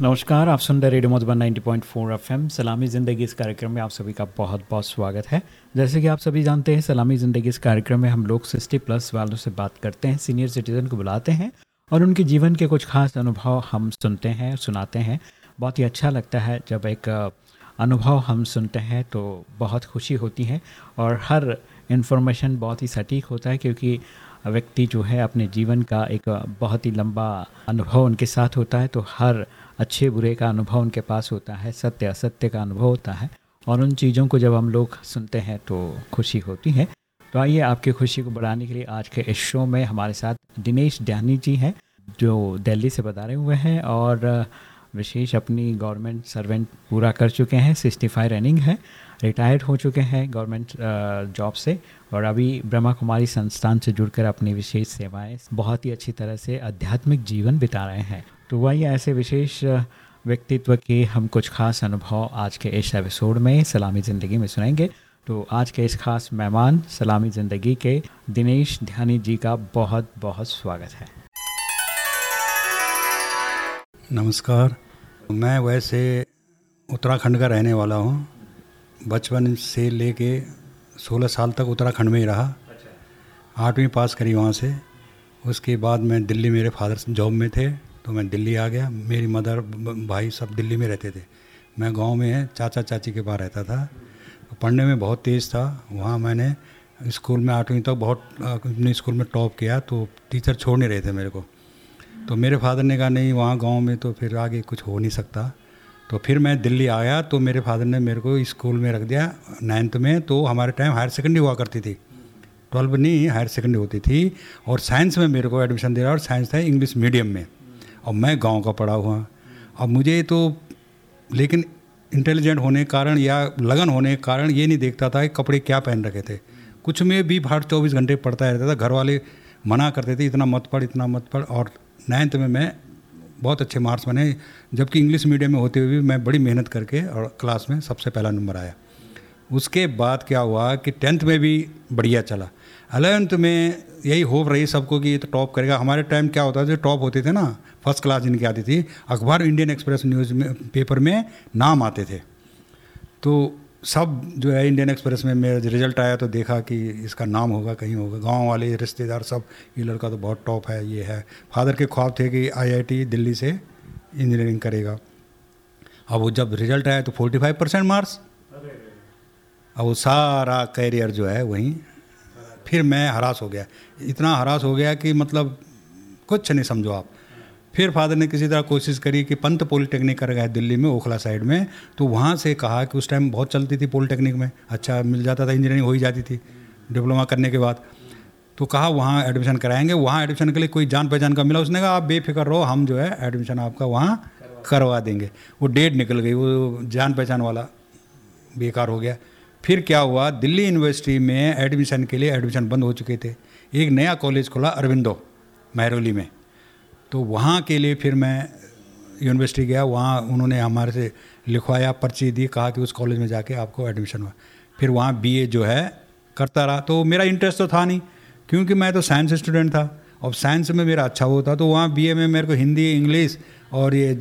नमस्कार, आप सुन रहे रेडियो मधुबन 90.4 एफएम। सलामी ज़िंदगी इस कार्यक्रम में आप सभी का बहुत बहुत स्वागत है। जैसे कि आप सभी जानते हैं, सलामी ज़िंदगी इस कार्यक्रम में हम लोग 60 प्लस वालों से बात करते हैं, सीनियर सिटीज़न को बुलाते हैं और उनके जीवन के कुछ खास अनुभव हम सुनते हैं, सुनाते हैं। बहुत ही अच्छा लगता है जब एक अनुभव हम सुनते हैं तो बहुत खुशी होती है और हर इन्फॉर्मेशन बहुत ही सटीक होता है क्योंकि व्यक्ति जो है अपने जीवन का एक बहुत ही लंबा अनुभव उनके साथ होता है। तो हर अच्छे बुरे का अनुभव उनके पास होता है, सत्य असत्य का अनुभव होता है और उन चीज़ों को जब हम लोग सुनते हैं तो खुशी होती है। तो आइए आपकी खुशी को बढ़ाने के लिए आज के इस शो में हमारे साथ दिनेश डैनी जी हैं, जो दिल्ली से बता रहे हुए हैं और विशेष अपनी गवर्नमेंट सर्वेंट पूरा कर चुके हैं, सिक्सटी फाइव रनिंग है, रिटायर्ड हो चुके हैं गवर्नमेंट जॉब से और अभी ब्रह्मा कुमारी संस्थान से जुड़कर अपनी विशेष सेवाएँ बहुत ही अच्छी तरह से आध्यात्मिक जीवन बिता रहे हैं। तो वही ऐसे विशेष व्यक्तित्व के हम कुछ खास अनुभव आज के इस एपिसोड में सलामी ज़िंदगी में सुनाएँगे। तो आज के इस खास मेहमान सलामी ज़िंदगी के दिनेश ध्यानी जी का बहुत बहुत स्वागत है। नमस्कार। मैं वैसे उत्तराखंड का रहने वाला हूँ। बचपन से लेके 16 साल तक उत्तराखंड में ही रहा। आठवीं पास करी वहाँ से। उसके बाद मैं दिल्ली मेरे फादर जॉब में थे। तो मैं दिल्ली आ गया। मेरी मदर, भाई सब दिल्ली में रहते थे। मैं गाँव में है, चाचा चाची के पास रहता था। पढ़ने में बहुत तेज़ था। वहाँ मैंने स्कूल में आठवीं तक तो बहुत, अपने स्कूल में टॉप किया तो टीचर छोड़ नहीं रहे थे मेरे को। तो मेरे फादर ने कहा, नहीं, वहाँ गाँव में तो फिर आगे कुछ हो नहीं सकता। तो फिर मैं दिल्ली आया तो मेरे फादर ने मेरे को स्कूल में रख दिया नाइन्थ में। तो हमारे टाइम हायर सेकेंडरी हुआ करती थी। ट्वेल्व नहीं हायर सेकेंडरी होती थी। और साइंस में मेरे को एडमिशन दे रहा और साइंस था इंग्लिश मीडियम में। और मैं गाँव का पढ़ा हुआ। अब मुझे तो लेकिन इंटेलिजेंट होने के कारण या लगन होने के कारण ये नहीं देखता था कि कपड़े क्या पहन रखे थे। कुछ में भी हर चौबीस घंटे पढ़ता रहता था घर वाले मना करते थे, इतना मत पढ़, इतना मत पढ़ और नाइन्थ में मैं बहुत अच्छे मार्क्स बने, जबकि इंग्लिश मीडियम में होते हुए भी मैं बड़ी मेहनत करके और क्लास में सबसे पहला नंबर आया। उसके बाद क्या हुआ कि टेंथ में भी बढ़िया चला। अलेवेंथ में यही होप रही सबको कि ये तो टॉप करेगा। हमारे टाइम क्या होता था जो टॉप होते थे ना फ़र्स्ट क्लास जिनकी आती थी, अखबार इंडियन एक्सप्रेस न्यूज़ में, पेपर में नाम आते थे। तो सब जो है इंडियन एक्सप्रेस में मेरा रिज़ल्ट आया तो देखा कि इसका नाम होगा, कहीं होगा। गाँव वाले, रिश्तेदार सब, ये लड़का तो बहुत टॉप है, ये है। फादर के ख्वाब थे कि आईआईटी दिल्ली से इंजीनियरिंग करेगा। अब वो जब रिज़ल्ट आया तो 45 परसेंट मार्क्स। अब वो सारा कैरियर जो है वहीं फिर मैं हरास हो गया। इतना हरास हो गया कि मतलब कुछ नहीं समझो आप। फिर फादर ने किसी तरह कोशिश करी कि पंत पॉलिटेक्निक कर गए दिल्ली में, ओखला साइड में। तो वहाँ से कहा कि उस टाइम बहुत चलती थी पॉलिटेक्निक में। अच्छा मिल जाता था, इंजीनियरिंग हो ही जाती थी, डिप्लोमा करने के बाद। तो कहा, वहाँ एडमिशन कराएँगे। वहाँ एडमिशन के लिए कोई जान पहचान का मिला? उसने कहा, आप बेफिक्र रहो, हम जो है एडमिशन आपका वहाँ करवा देंगे। वो डेट निकल गई, वो जान पहचान वाला बेकार हो गया। फिर क्या हुआ, दिल्ली यूनिवर्सिटी में एडमिशन के लिए एडमिशन बंद हो चुके थे। एक नया कॉलेज खुला अरविंदो महरौली में। तो वहाँ के लिए फिर मैं यूनिवर्सिटी गया, वहाँ उन्होंने हमारे से लिखवाया, पर्ची दी, कहा कि उस कॉलेज में जाके आपको एडमिशन हुआ फिर वहाँ बीए जो है, करता रहा। तो मेरा इंटरेस्ट तो था नहीं, क्योंकि मैं तो साइंस स्टूडेंट था। और साइंस में मेरा अच्छा होता तो वहाँ बीए में मेरे को हिंदी इंग्लिश और ये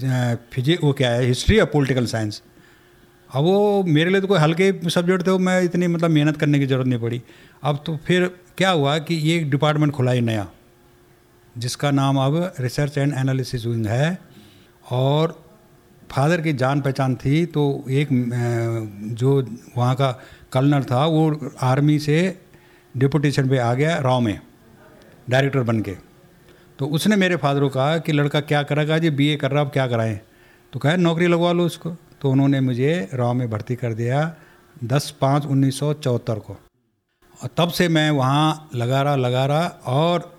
फिजिक वो क्या है हिस्ट्री और पॉलिटिकल साइंस अब वो मेरे लिए तो कोई हल्के सब्जेक्ट थे, वो मैं इतनी मतलब मेहनत करने की ज़रूरत नहीं पड़ी। अब तो फिर क्या हुआ कि ये डिपार्टमेंट खुला ही नया। जिसका नाम अब रिसर्च एंड एनालिसिस विंग है, और फादर की जान पहचान थी तो एक जो वहाँ का कलनर था, वो आर्मी से डिपुटेशन पे आ गया राव में डायरेक्टर बन के। तो उसने मेरे फादर को कहा कि लड़का क्या करेगा, जी बीए कर रहा अब क्या कराएँ? तो कहा, नौकरी लगवा लो उसको। तो उन्होंने मुझे राव में भर्ती कर दिया दस पाँच उन्नीस सौ चौहत्तर को। और तब से मैं वहाँ लगा रहा लगा रहा और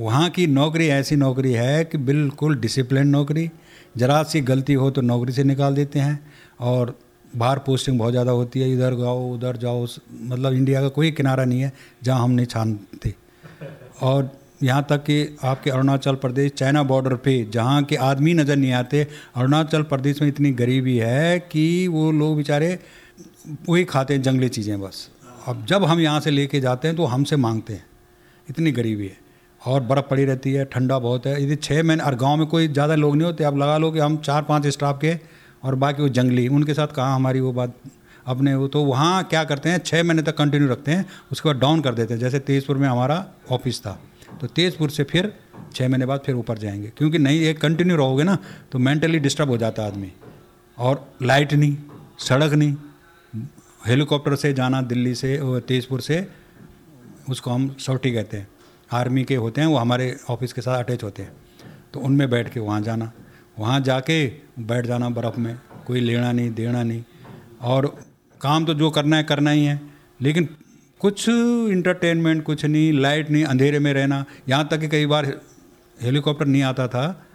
वहाँ की नौकरी ऐसी नौकरी है कि बिल्कुल डिसिप्लिन नौकरी। जरा सी गलती हो तो नौकरी से निकाल देते हैं और बाहर पोस्टिंग बहुत ज़्यादा होती है। इधर जाओ उधर जाओ मतलब इंडिया का कोई किनारा नहीं है जहाँ हम नहीं छानते। और यहाँ तक कि आपके अरुणाचल प्रदेश चाइना बॉर्डर पे जहाँ के आदमी नज़र नहीं आते, अरुणाचल प्रदेश में इतनी गरीबी है कि वो लोग बेचारे वही खाते हैं, जंगली चीज़ें बस। अब जब हम यहाँ से लेके जाते हैं तो हमसे मांगते हैं। इतनी गरीबी है। और बर्फ़ पड़ी रहती है, ठंडा बहुत है। यदि छः महीने, और गाँव में कोई ज़्यादा लोग नहीं होते, आप लगा लो कि हम चार पाँच स्टाफ के और बाकी वो जंगली, उनके साथ कहाँ हमारी वो बात, अपने वो तो वहाँ क्या करते हैं छः महीने तक कंटिन्यू रखते हैं, उसके बाद डाउन कर देते हैं। जैसे तेज़पुर में हमारा ऑफ़िस था तो तेज़पुर से फिर छः महीने बाद फिर ऊपर जाएँगे। क्योंकि नहीं, ये कंटिन्यू रहोगे ना तो मेंटली डिस्टर्ब हो जाता आदमी। और लाइट नहीं, सड़क नहीं, हेलीकॉप्टर से जाना दिल्ली से तेज़पुर से, उसको हम सौटी कहते हैं। आर्मी के होते हैं, वो हमारे ऑफ़िस के साथ अटैच होते हैं। तो उनमें बैठ के वहाँ जाना। वहाँ जाके बैठ जाना बर्फ़ में, कोई लेना नहीं, देना नहीं। और काम तो जो करना है, करना ही है। लेकिन कुछ इंटरटेनमेंट कुछ नहीं लाइट नहीं, अंधेरे में रहना। यहाँ तक कि कई बार हेलीकॉप्टर नहीं आता था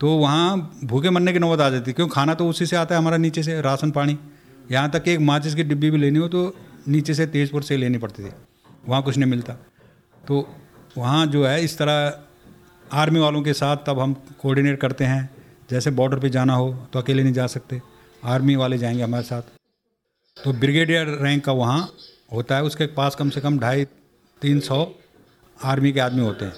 तो वहाँ भूखे मरने की नौबत आ जाती क्यों? खाना तो उसी से आता है, हमारा नीचे से राशन पानी। यहाँ तक कि एक माचिस की डिब्बी भी लेनी हो तो नीचे से तेज़पुर से लेनी पड़ती थी। वहाँ कुछ नहीं मिलता। तो वहाँ जो है, इस तरह आर्मी वालों के साथ तब हम कोऑर्डिनेट करते हैं। जैसे बॉर्डर पे जाना हो तो अकेले नहीं जा सकते। आर्मी वाले जाएँगे हमारे साथ। तो ब्रिगेडियर रैंक का वहाँ होता है। उसके पास कम से कम ढाई, तीन सौ आर्मी के आदमी होते हैं।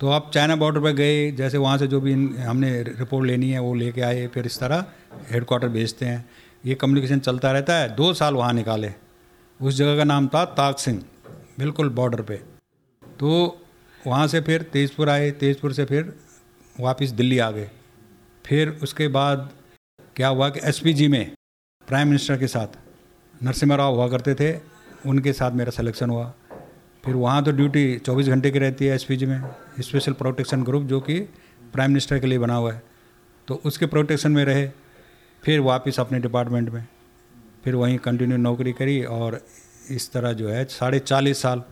तो आप चाइना बॉर्डर पर गए, जैसे वहाँ से जो भी हमने रिपोर्ट लेनी है, वो लेके आए, फिर इस तरह हेड क्वार्टर भेजते हैं। ये कम्युनिकेशन चलता रहता है। दो साल वहाँ निकाले। उस जगह का नाम था ताक सिंह। बिल्कुल बॉर्डर पे। तो वहाँ से फिर तेज़पुर आए, तेज़पुर से फिर वापस दिल्ली आ गए। फिर उसके बाद क्या हुआ कि एसपीजी में प्राइम मिनिस्टर के साथ नरसिम्हा राव हुआ करते थे, उनके साथ मेरा सिलेक्शन हुआ। फिर वहाँ तो ड्यूटी 24 घंटे की रहती है एसपीजी में स्पेशल प्रोटेक्शन ग्रुप जो कि प्राइम मिनिस्टर के लिए बना हुआ है। तो उसके प्रोटेक्शन में रहे, फिर वापस अपने डिपार्टमेंट में। फिर वहीं कंटिन्यू नौकरी करी और इस तरह जो है साढ़े चालीस साल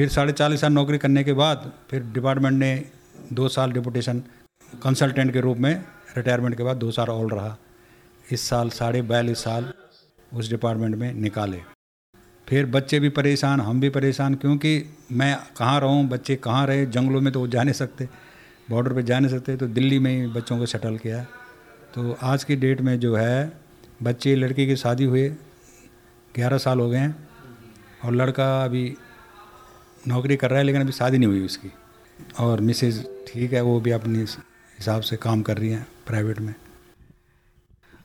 फिर साढ़े चालीस साल नौकरी करने के बाद फिर डिपार्टमेंट ने दो साल डिपुटेशन कंसल्टेंट के रूप में रिटायरमेंट के बाद दो साल और रहा। इस साल साढ़े बयालीस साल उस डिपार्टमेंट में निकाले। फिर बच्चे भी परेशान, हम भी परेशान, क्योंकि मैं कहाँ रहूँ, बच्चे कहाँ रहे, जंगलों में तो वो जा नहीं सकते, बॉर्डर पे जा नहीं सकते तो दिल्ली में ही बच्चों को सेटल किया तो आज की डेट में जो है, बच्चे, लड़की की शादी हुए, ग्यारह साल हो गए हैं, और लड़का अभी नौकरी कर रहा है, लेकिन अभी शादी नहीं हुई उसकी। और मिसेज ठीक है, वो भी अपने हिसाब से काम कर रही हैं प्राइवेट में।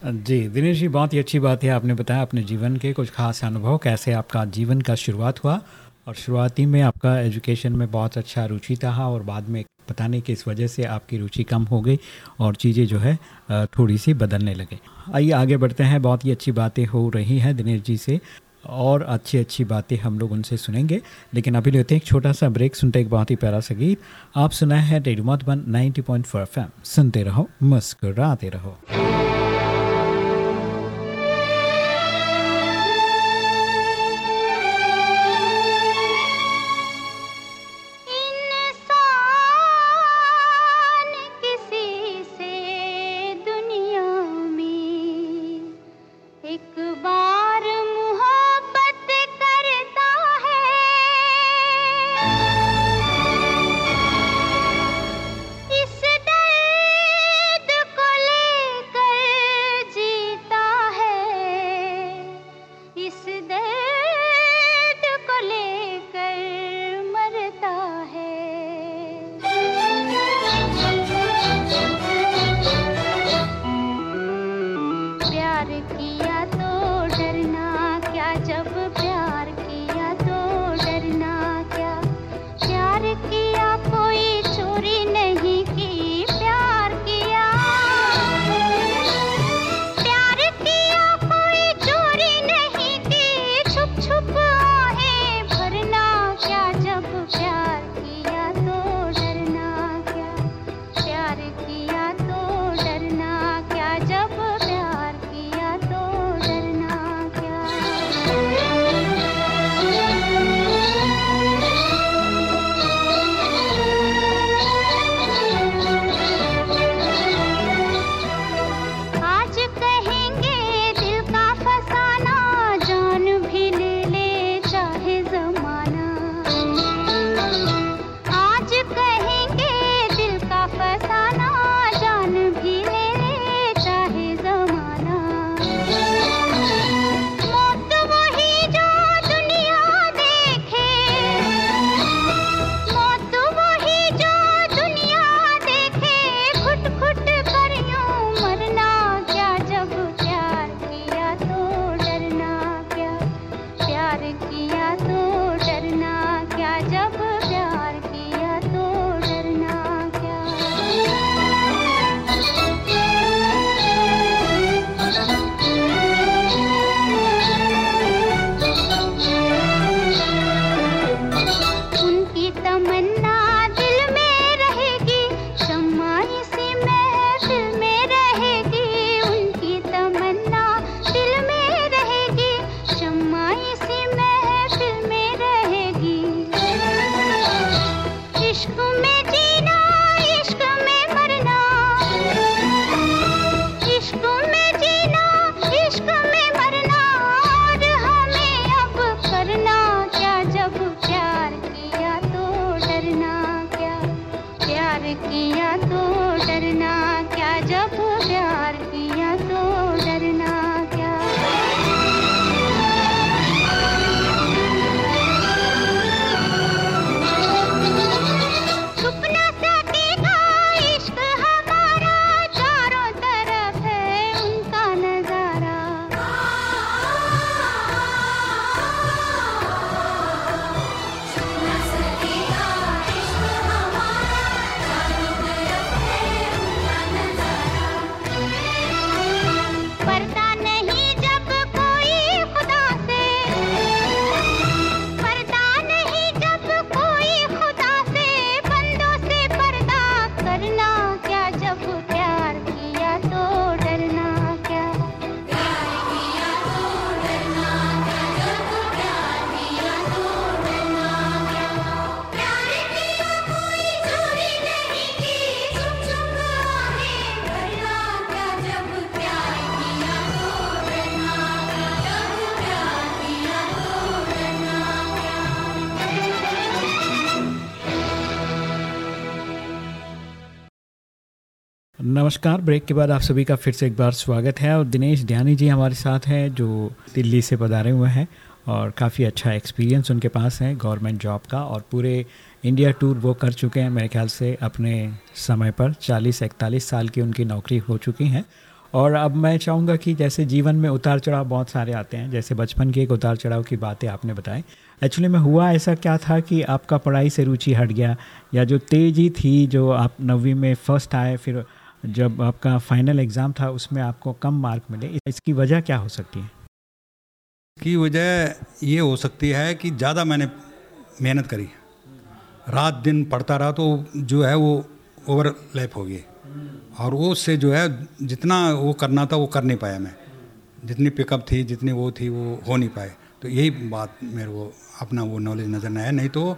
जी, दिनेश जी, बहुत ही अच्छी बात है, आपने बताया अपने जीवन के कुछ खास अनुभव, कैसे आपका जीवन का शुरुआत हुआ, और शुरुआती में आपका एजुकेशन में बहुत अच्छा रुचि था और बाद में पता नहीं किस वजह से आपकी रुचि कम हो गई, और चीज़ें जो है थोड़ी सी बदलने लगे। आइए, आगे बढ़ते हैं, बहुत ही अच्छी बातें हो रही हैं दिनेश जी से। और अच्छी अच्छी बातें हम लोग उनसे सुनेंगे। लेकिन अभी लेते हैं एक छोटा सा ब्रेक, सुनते एक बहुत ही प्यारा सा गीत। आप सुना है रेडमोट वन नाइनटी पॉइंट फोर सुनते रहो, मुस्कुराते रहो। नमस्कार। ब्रेक के बाद आप सभी का फिर से एक बार स्वागत है और दिनेश ध्यानी जी हमारे साथ हैं, जो दिल्ली से पधारे हुए हैं और काफ़ी अच्छा एक्सपीरियंस उनके पास है गवर्नमेंट जॉब का और पूरे इंडिया टूर वो कर चुके हैं, मेरे ख्याल से अपने समय पर 40 इकतालीस साल की उनकी नौकरी हो चुकी हैं। और अब मैं चाहूँगा कि जैसे जीवन में उतार चढ़ाव बहुत सारे आते हैं, जैसे बचपन के एक उतार चढ़ाव की बातें आपने बताई। एक्चुअली में हुआ ऐसा क्या था कि आपका पढ़ाई से रुचि हट गया या जो तेज़ी थी, जो आप नवीं में फ़र्स्ट आए, फिर जब आपका फाइनल एग्ज़ाम था, उसमें आपको कम मार्क मिले। इसकी वजह क्या हो सकती है? इसकी वजह ये हो सकती है कि ज़्यादा मैंने मेहनत करी। रात दिन पढ़ता रहा तो जो है वो ओवरलैप हो गई। और उससे जो है, जितना वो करना था, वो कर नहीं पाया मैं। जितनी पिकअप थी, जितनी वो थी, वो हो नहीं पाए। तो यही बात मेरे को, अपना वो नॉलेज नज़र नहीं आया। नहीं तो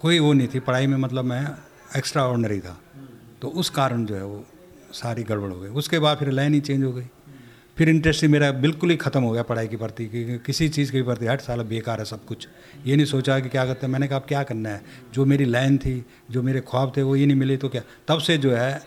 कोई वो नहीं थी। पढ़ाई में मतलब मैं एक्स्ट्रा ऑर्डनरी था। तो उस कारण जो है वो सारी गड़बड़ हो गई। उसके बाद फिर लाइन ही चेंज हो गई। फिर इंटरेस्ट ही मेरा बिल्कुल ही ख़त्म हो गया पढ़ाई की प्रति, कि किसी चीज़ की प्रति। हट साला बेकार है सब कुछ। ये नहीं सोचा कि क्या करते हैं। मैंने कहा, अब क्या करना है? जो मेरी लाइन थी, जो मेरे ख्वाब थे, वो ये नहीं मिले तो क्या? तब से जो है,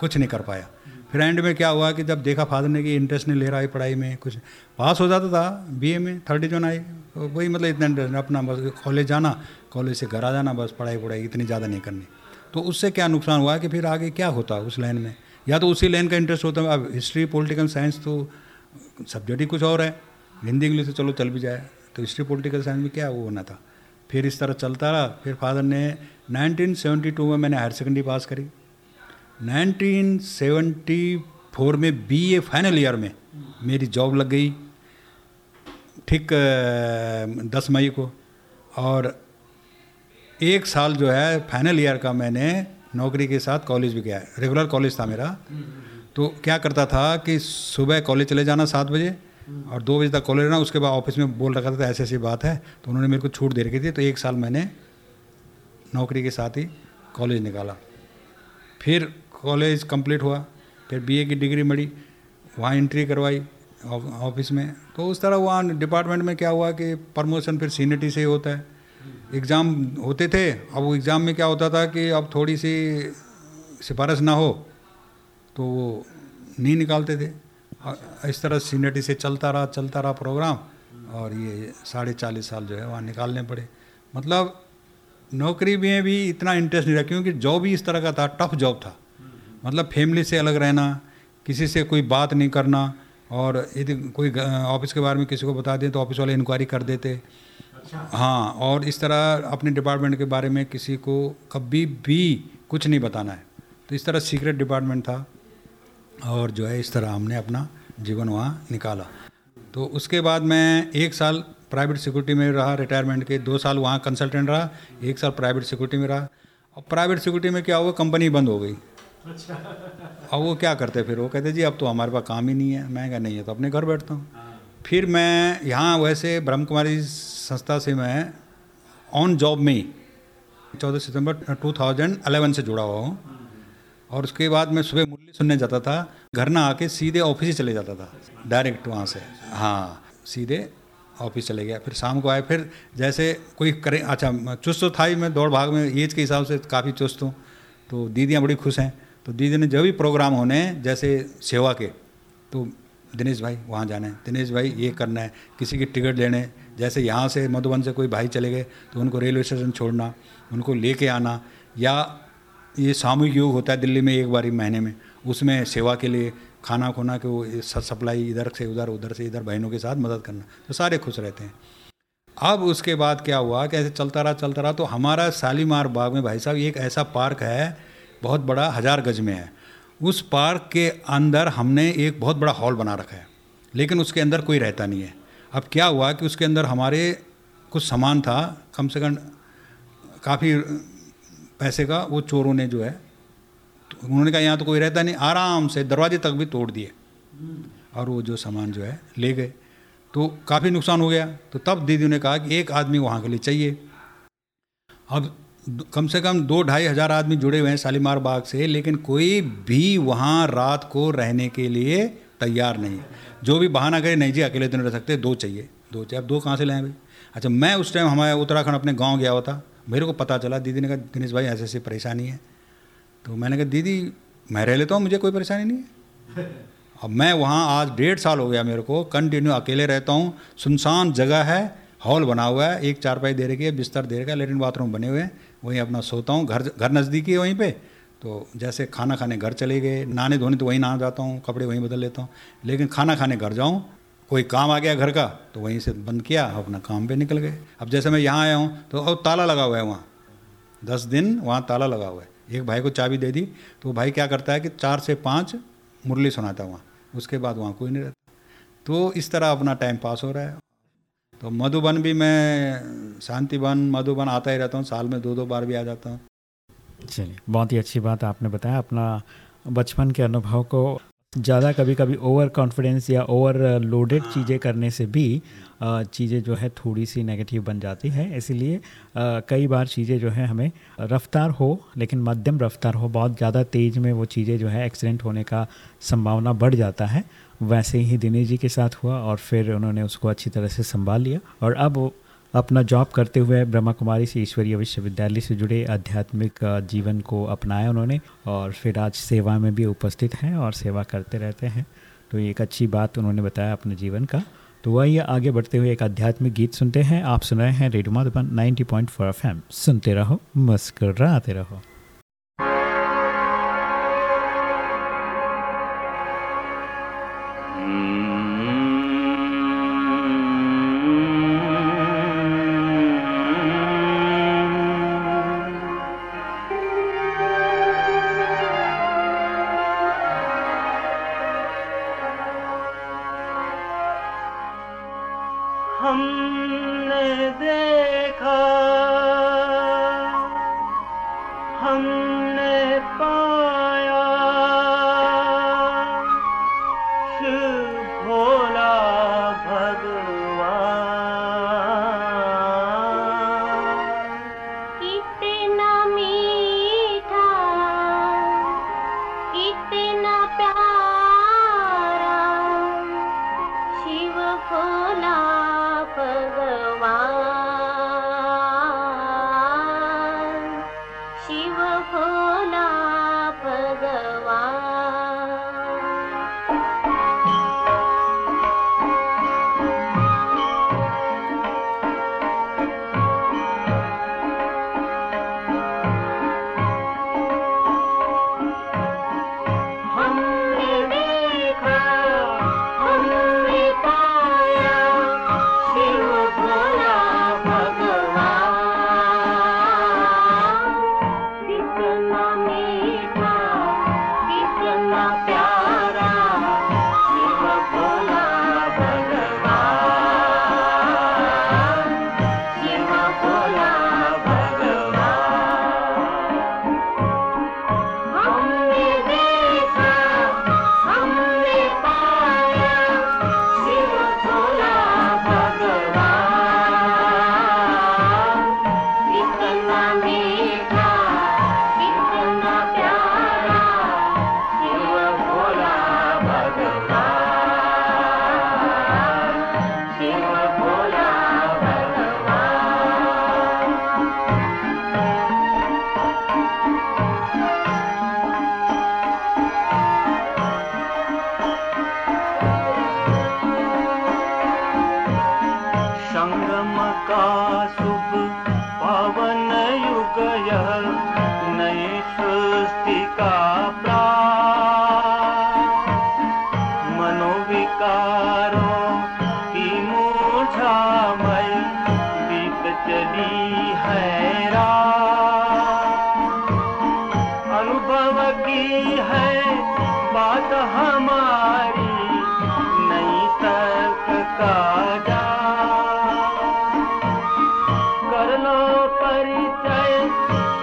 कुछ नहीं कर पाया। फिर एंड में क्या हुआ कि जब देखा फादर ने कि इंटरेस्ट नहीं ले रहा है पढ़ाई में, कुछ पास हो जाता था बीए में थर्टी जो आई वही मतलब इतना इंटरेस्ट अपना बस कॉलेज जाना कॉलेज से घर आ जाना, बस पढ़ाई पढ़ाई इतनी ज़्यादा नहीं करनी। तो उससे क्या नुकसान हुआ कि फिर आगे क्या होता उस लाइन में? या तो उसी लाइन का इंटरेस्ट होता है। अब हिस्ट्री पॉलिटिकल साइंस तो सब्जेक्ट ही कुछ और है। हिंदी, इंग्लिश तो चलो चल भी जाए। तो हिस्ट्री पॉलिटिकल साइंस में क्या वो होना था? फिर इस तरह चलता रहा। फिर फादर ने 1972 में मैंने हायर सेकेंडरी पास करी। 1974 में बीए फाइनल ईयर में मेरी जॉब लग गई। ठीक दस मई को। और एक साल जो है फाइनल ईयर का मैंने नौकरी के साथ कॉलेज भी किया रेगुलर कॉलेज था मेरा। तो क्या करता था कि सुबह कॉलेज चले जाना सात बजे और दो बजे तक कॉलेज रहना, उसके बाद ऑफ़िस में बोल रखा था, ऐसी ऐसी बात है। तो उन्होंने मेरे को छूट दे रखी थी तो एक साल मैंने नौकरी के साथ ही कॉलेज निकाला। फिर कॉलेज कंप्लीट हुआ, फिर बीए की डिग्री मिली, वहाँ एंट्री करवाई ऑफ़िस में। तो उस तरह वहाँ डिपार्टमेंट में क्या हुआ कि प्रमोशन फिर सीनियरिटी से ही होता है। एग्ज़ाम होते थे, अब वो एग्ज़ाम में क्या होता था कि अब थोड़ी सी सिफारिश ना हो तो वो नहीं निकालते थे। इस तरह सीनियरिटी से चलता रहा चलता रहा प्रोग्राम, और ये साढ़े चालीस साल जो है वहाँ निकालने पड़े। मतलब नौकरी में भी इतना इंटरेस्ट नहीं रहा, क्योंकि जॉब ही इस तरह का था टफ जॉब था। मतलब फैमिली से अलग रहना, किसी से कोई बात नहीं करना, और यदि कोई ऑफ़िस के बारे में किसी को बता दें तो ऑफ़िस वाले इंक्वायरी कर देते। हाँ और इस तरह अपने डिपार्टमेंट के बारे में किसी को कभी भी कुछ नहीं बताना है। तो इस तरह सीक्रेट डिपार्टमेंट था और जो है इस तरह हमने अपना जीवन वहाँ निकाला। तो उसके बाद मैं एक साल प्राइवेट सिक्योरिटी में रहा रिटायरमेंट के दो साल वहाँ कंसल्टेंट रहा एक साल प्राइवेट सिक्योरिटी में रहा। और प्राइवेट सिक्योरिटी में क्या हुआ कंपनी बंद हो गई। अब वो क्या करते फिर? वो कहते जी अब तो हमारे पास काम ही नहीं है। मैं क्या नहीं है तो अपने घर बैठता हूँ। फिर मैं यहाँ वैसे ब्रह्म कुमारी संस्था से मैं ऑन जॉब में चौदह सितंबर 2011 से जुड़ा हुआ हूँ। और उसके बाद मैं सुबह मुरली सुनने जाता था, घर ना आके सीधे ऑफ़िस ही चले जाता था। डायरेक्ट वहाँ से। हाँ सीधे ऑफ़िस चले गया। फिर शाम को आए, फिर जैसे कोई करे अच्छा चुस्त तो था ही, मैं दौड़ भाग में एज के हिसाब से काफ़ी चुस्त हूँ। तो दीदियाँ बड़ी खुश हैं। तो दीदी ने जो भी प्रोग्राम होने, जैसे सेवा के तो दिनेश भाई वहाँ जाना है दिनेश भाई ये करना है, किसी की टिकट लेने जैसे यहाँ से मधुबन से कोई भाई चले गए तो उनको रेलवे स्टेशन छोड़ना, उनको लेके आना, या ये सामूहिक योग होता है दिल्ली में एक बारी महीने में, उसमें सेवा के लिए खाना खोना के वो सप्लाई इधर से उधर उधर से इधर बहनों के साथ मदद करना तो सारे खुश रहते हैं। अब उसके बाद क्या हुआ कि ऐसे चलता रहा चलता रहा तो हमारा शालीमार बाग में भाई साहब, एक ऐसा पार्क है, बहुत बड़ा हज़ार गज में है, उस पार्क के अंदर हमने एक बहुत बड़ा हॉल बना रखा है, लेकिन उसके अंदर कोई रहता नहीं है। अब क्या हुआ कि उसके अंदर हमारे कुछ सामान था, कम से कम काफ़ी पैसे का, वो चोरों ने जो है तो उन्होंने कहा, यहाँ तो कोई रहता नहीं, आराम से दरवाजे तक भी तोड़ दिए। और वो जो सामान जो है, ले गए। तो काफ़ी नुकसान हो गया। तो तब दीदी ने कहा कि एक आदमी वहाँ के लिए चाहिए। अब कम से कम दो ढाई हज़ार आदमी जुड़े हुए हैं शालीमार बाग से, लेकिन कोई भी वहाँ रात को रहने के लिए तैयार नहीं जो भी बहाना करे नहीं जी अकेले तो नहीं रह सकते दो चाहिए दो चाहिए। अब दो कहाँ से लाएँ भाई? अच्छा मैं उस टाइम हमारे उत्तराखंड अपने गाँव गया हुआ था मेरे को पता चला दीदी ने कहा दिनेश भाई ऐसे ऐसी परेशानी है। तो मैंने कहा दीदी मैं रह लेता हूँ मुझे कोई परेशानी नहीं है। अब मैं वहाँ आज डेढ़ साल हो गया मेरे को कंटिन्यू अकेले रहता हूँ सुनसान जगह है हॉल बना हुआ है एक चारपाई दे रखी है बिस्तर दे रखा है लेटरिन बाथरूम बने हुए हैं वहीं अपना सोता हूँ घर घर नज़दीकी है वहीं पे। तो जैसे खाना खाने घर चले गए, नहाने धोने तो वहीं नहा जाता हूँ, कपड़े वहीं बदल लेता हूँ, लेकिन खाना खाने घर जाऊँ, कोई काम आ गया घर का तो वहीं से बंद किया अपना काम पे निकल गए। अब जैसे मैं यहाँ आया हूँ तो अब ताला लगा हुआ है वहाँ। दस दिन वहाँ ताला लगा हुआ है। एक भाई को चाबी दे दी तो भाई क्या करता है कि चार से पाँच मुरली सुनाता है वहाँ। उसके बाद वहाँ कोई नहीं रहता। तो इस तरह अपना टाइम पास हो रहा है। तो मधुबन भी मैं, शांतिवन, मधुबन आता ही रहता हूँ, साल में दो दो बार भी आ जाता हूँ। चलिए बहुत ही अच्छी बात आपने बताया। अपना बचपन के अनुभव को ज़्यादा कभी कभी ओवर कॉन्फिडेंस या ओवर लोडेड चीज़ें करने से भी चीज़ें जो है थोड़ी सी नेगेटिव बन जाती है। इसीलिए कई बार चीज़ें जो है हमें रफ्तार हो लेकिन मध्यम रफ्तार हो बहुत ज़्यादा तेज़ में वो चीज़ें जो है एक्सीडेंट होने का संभावना बढ़ जाता है। वैसे ही दिनेश जी के साथ हुआ और फिर उन्होंने उसको अच्छी तरह से संभाल लिया और अब अपना जॉब करते हुए ब्रह्मा कुमारी से ईश्वरीय विश्वविद्यालय से जुड़े आध्यात्मिक जीवन को अपनाया उन्होंने और फिर आज सेवा में भी उपस्थित हैं और सेवा करते रहते हैं। तो एक अच्छी बात उन्होंने बताया अपने जीवन का। तो वही आगे बढ़ते हुए एक आध्यात्मिक गीत सुनते हैं। आप सुन रहे हैं रेडो माधुबन 90.4 पॉइंट सुनते रहो, मुस्कराते रहो।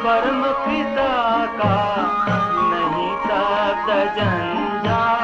परम पिता का नहीं था झंझा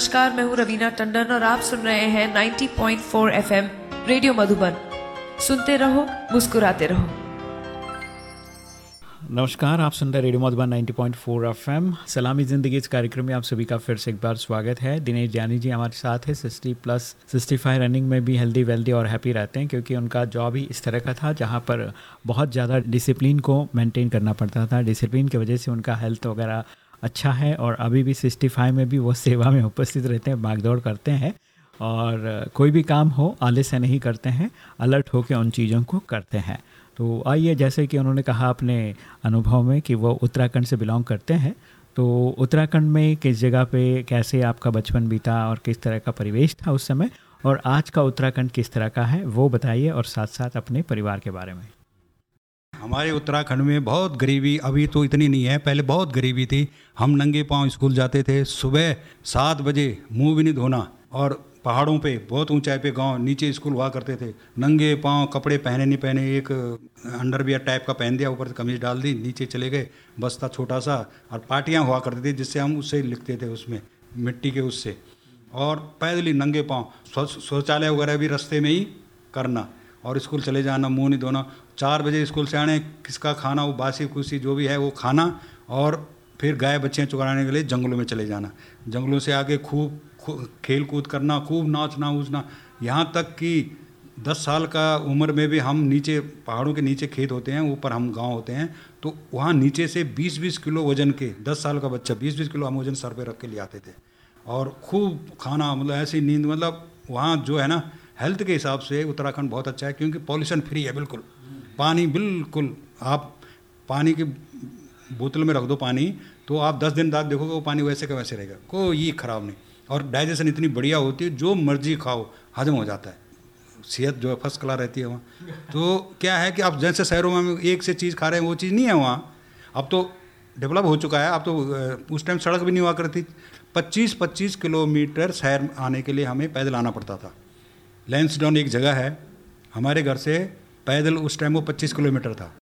नमस्कार, मैं हूँ रवीना टंडन और आप सुन रहे हैं 90.4 एफएम रेडियो मधुबन। सुनते रहो, मुस्कुराते रहो। नमस्कार, आप सुन रहे रेडियो मधुबन 90.4 एफएम। सलामी ज़िंदगी, इस कार्यक्रम में आप सभी का फिर से एक बार स्वागत है। दिनेश जानी जी हमारे साथ है, sixty plus, sixty five running में भी हेल्दी वेल्दी और हैप्पी रहते हैं, क्योंकि उनका जॉब ही इस तरह का था, जहाँ पर बहुत ज़्यादा डिसिप्लिन को मेंटेन करना पड़ता था। डिसिप्लिन की वजह से उनका हेल्थ वगैरह अच्छा है और अभी भी सिक्सटी फाइव में भी वो सेवा में उपस्थित रहते हैं, भागदौड़ करते हैं और कोई भी काम हो आले से नहीं करते हैं, अलर्ट होकर उन चीज़ों को करते हैं। तो आइए, जैसे कि उन्होंने कहा अपने अनुभव में कि वो उत्तराखंड से बिलोंग करते हैं तो उत्तराखंड में किस जगह पे, कैसे आपका बचपन बीता और किस तरह का परिवेश था उस समय? और आज का उत्तराखंड किस तरह का है, वो बताइए और साथ साथ अपने परिवार के बारे में। हमारे उत्तराखंड में बहुत गरीबी, अभी तो इतनी नहीं है, पहले बहुत गरीबी थी। हम नंगे पाँव स्कूल जाते थे, सुबह सात बजे मुँह भी नहीं धोना और पहाड़ों पे, बहुत ऊंचाई पे गाँव, नीचे स्कूल हुआ करते थे। नंगे पाँव कपड़े पहने नहीं पहने, एक अंडरवियर टाइप का पहन दिया, ऊपर से कमीज डाल दी, नीचे चले गए, बस था छोटा सा और पार्टियाँ हुआ करती थी, जिससे हम उससे लिखते थे उसमें, मिट्टी के उससे। और पैदल ही नंगे पाँव शौचालय वगैरह भी रास्ते में ही करना और स्कूल चले जाना, मुँह नहीं धोना चार बजे स्कूल से आने, किसका खाना, वो बासी, कुसी, जो भी है, वो खाना और फिर गाय बच्चियाँ चुकाने के लिए जंगलों में चले जाना। जंगलों से आके खूब खेल कूद करना, खूब नाचना उचना यहाँ तक कि दस साल का उम्र में भी हम नीचे, पहाड़ों के नीचे खेत होते हैं, ऊपर हम गाँव होते हैं तो वहाँ नीचे से 20-20 किलो वज़न के 10 साल का बच्चा 20-20 किलो हम वज़न सर पे रख के ले आते थे। और खूब खाना मतलब ऐसी नींद मतलब वहाँ जो है ना, हेल्थ के हिसाब से उत्तराखंड बहुत अच्छा है, क्योंकि पॉल्यूशन फ्री है, बिल्कुल। पानी बिल्कुल, आप पानी की बोतल में रख दो पानी तो आप दस दिन बाद देखोगे वो पानी वैसे का वैसे रहेगा। कोई ख़राब नहीं। और डाइजेशन इतनी बढ़िया होती है, जो मर्ज़ी खाओ, हजम हो जाता है। सेहत जो है, फ़र्स्ट क्लास रहती है वहाँ। तो क्या है कि आप जैसे शहरों में एक से चीज़ खा रहे हैं, वो चीज़ नहीं है वहाँ। अब तो डेवलप हो चुका है। अब तो उस टाइम सड़क भी नहीं हुआ करती पच्चीस पच्चीस किलोमीटर शहर आने के लिए हमें पैदल आना पड़ता था। लेंसडाउन एक जगह है। हमारे घर से पैदल उस टाइम वो पच्चीस किलोमीटर था।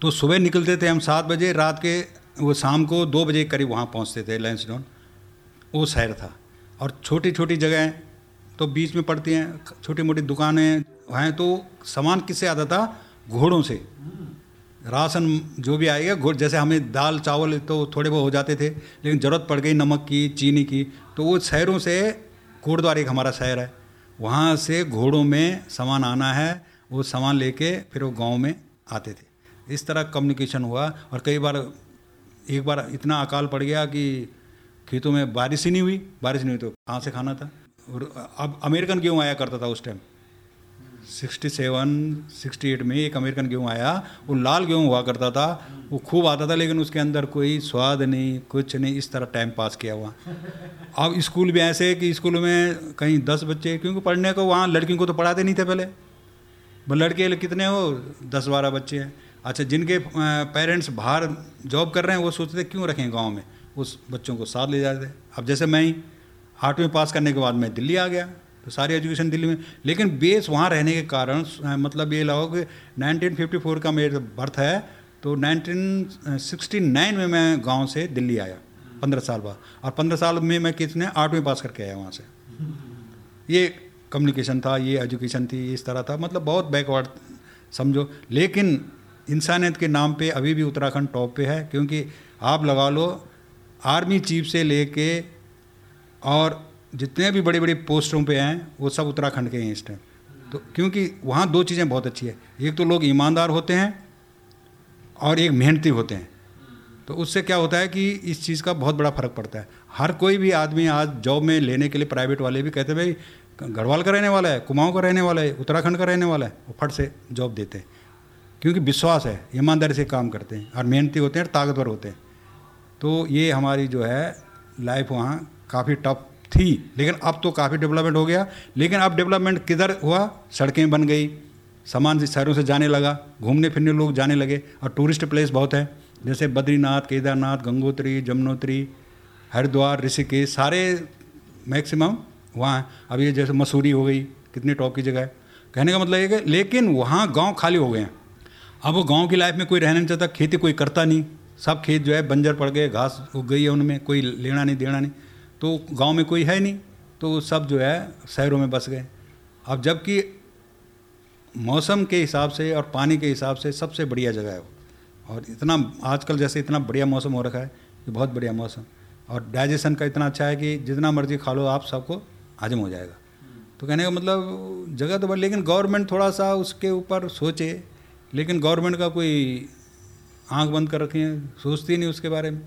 तो सुबह निकलते थे हम सात बजे, रात के, वो शाम को दो बजे करीब वहाँ पहुँचते थे लेंसडाउन वो शहर था। और छोटी छोटी जगहें तो बीच में पड़ती हैं छोटी मोटी दुकानें हैं तो सामान किससे आता था? घोड़ों से। राशन जो भी आएगा, घोड़, जैसे हमें दाल, चावल तो थोड़े बहुत हो जाते थे, लेकिन ज़रूरत पड़ गई नमक की, चीनी की तो वो शहरों से घोड़द्वार एक हमारा शहर है। वहाँ से घोड़ों में सामान आना है। वो सामान लेके फिर वो गाँव में आते थे। इस तरह कम्युनिकेशन हुआ और कई बार, एक बार इतना अकाल पड़ गया कि खेतों में बारिश ही नहीं हुई। बारिश नहीं हुई तो कहाँ से खाना था? और अब अमेरिकन गेहूँ आया करता था उस time sixty seven sixty eight में एक अमेरिकन गेहूँ आया। वो लाल गेहूँ हुआ करता था। वो खूब आता था लेकिन उसके अंदर कोई स्वाद नहीं, कुछ नहीं, इस तरह टाइम पास किया हुआ। अब स्कूल भी ऐसे कि स्कूल में कहीं दस बच्चे, क्योंकि पढ़ने को वहाँ लड़कियों को तो पढ़ाते नहीं थे पहले। लड़के कितने हो? दस बारह बच्चे हैं। अच्छा जिनके पेरेंट्स बाहर जॉब कर रहे हैं, वो सोचते क्यों रखें गाँव में? उस बच्चों को साथ ले जाते अब जैसे मैं ही आठवीं पास करने के बाद मैं दिल्ली आ गया तो सारी एजुकेशन दिल्ली में। लेकिन बेस वहाँ रहने के कारण मतलब ये लगाओ कि 1954 का मेरा बर्थ है तो 1969 में मैं गाँव से दिल्ली आया, पंद्रह साल बाद। और पंद्रह साल में मैं कितने, आठवीं पास करके आया वहाँ से। ये कम्युनिकेशन था, ये एजुकेशन थी, इस तरह था। मतलब बहुत बैकवर्ड समझो। लेकिन इंसानियत के नाम पे अभी भी उत्तराखंड टॉप पे है, क्योंकि आप लगा लो आर्मी चीफ से ले लेके और जितने भी बड़ी बड़ी पोस्टों पे हैं, वो सब उत्तराखंड के हैं इस टाइम तो क्योंकि वहाँ दो चीज़ें बहुत अच्छी है। एक तो लोग ईमानदार होते हैं और एक मेहनती होते हैं। तो उससे क्या होता है कि इस चीज़ का बहुत बड़ा फ़र्क पड़ता है। हर कोई भी आदमी आज जॉब में लेने के लिए प्राइवेट वाले भी कहते हैं, भाई गढ़वाल का रहने वाला है, कुमाऊँ का रहने वाला है, उत्तराखंड का रहने वाला है, वो फट से जॉब देते हैं। क्योंकि विश्वास है, ईमानदारी से काम करते हैं, और मेहनती होते हैं और ताकतवर होते हैं। तो ये हमारी जो है लाइफ वहाँ काफ़ी टफ थी, लेकिन अब तो काफ़ी डेवलपमेंट हो गया। लेकिन अब डेवलपमेंट किधर हुआ? सड़कें बन गई, सामान शहरों से जाने लगा, घूमने फिरने लोग जाने लगे, और टूरिस्ट प्लेस बहुत है। जैसे बद्रीनाथ, केदारनाथ, गंगोत्री, जमुनोत्री, हरिद्वार, ऋषिकेश, सारे मैक्सिमम वहाँ, अब ये जैसे मसूरी हो गई, कितनी टॉप की जगह है। कहने का मतलब ये कि लेकिन वहाँ गाँव खाली हो गए हैं। अब वो गाँव की लाइफ में कोई रहना नहीं चाहता, खेती कोई करता नहीं। सब खेत जो है, बंजर पड़ गए, घास उग गई है उनमें, कोई लेना नहीं, देना नहीं। तो गाँव में कोई है नहीं तो सब जो है, शहरों में बस गए। अब जबकि मौसम के हिसाब से और पानी के हिसाब से सबसे बढ़िया जगह है वो। और इतना, आजकल जैसे इतना बढ़िया मौसम हो रखा है कि बहुत बढ़िया मौसम। और डाइजेशन का इतना अच्छा है कि जितना मर्ज़ी खा लो आप सबको हजम हो जाएगा। तो कहने का मतलब जगह तो बड़ी, लेकिन गवर्नमेंट थोड़ा सा उसके ऊपर सोचे, लेकिन गवर्नमेंट का कोई आँख बंद कर रखी है, सोचती नहीं उसके बारे में।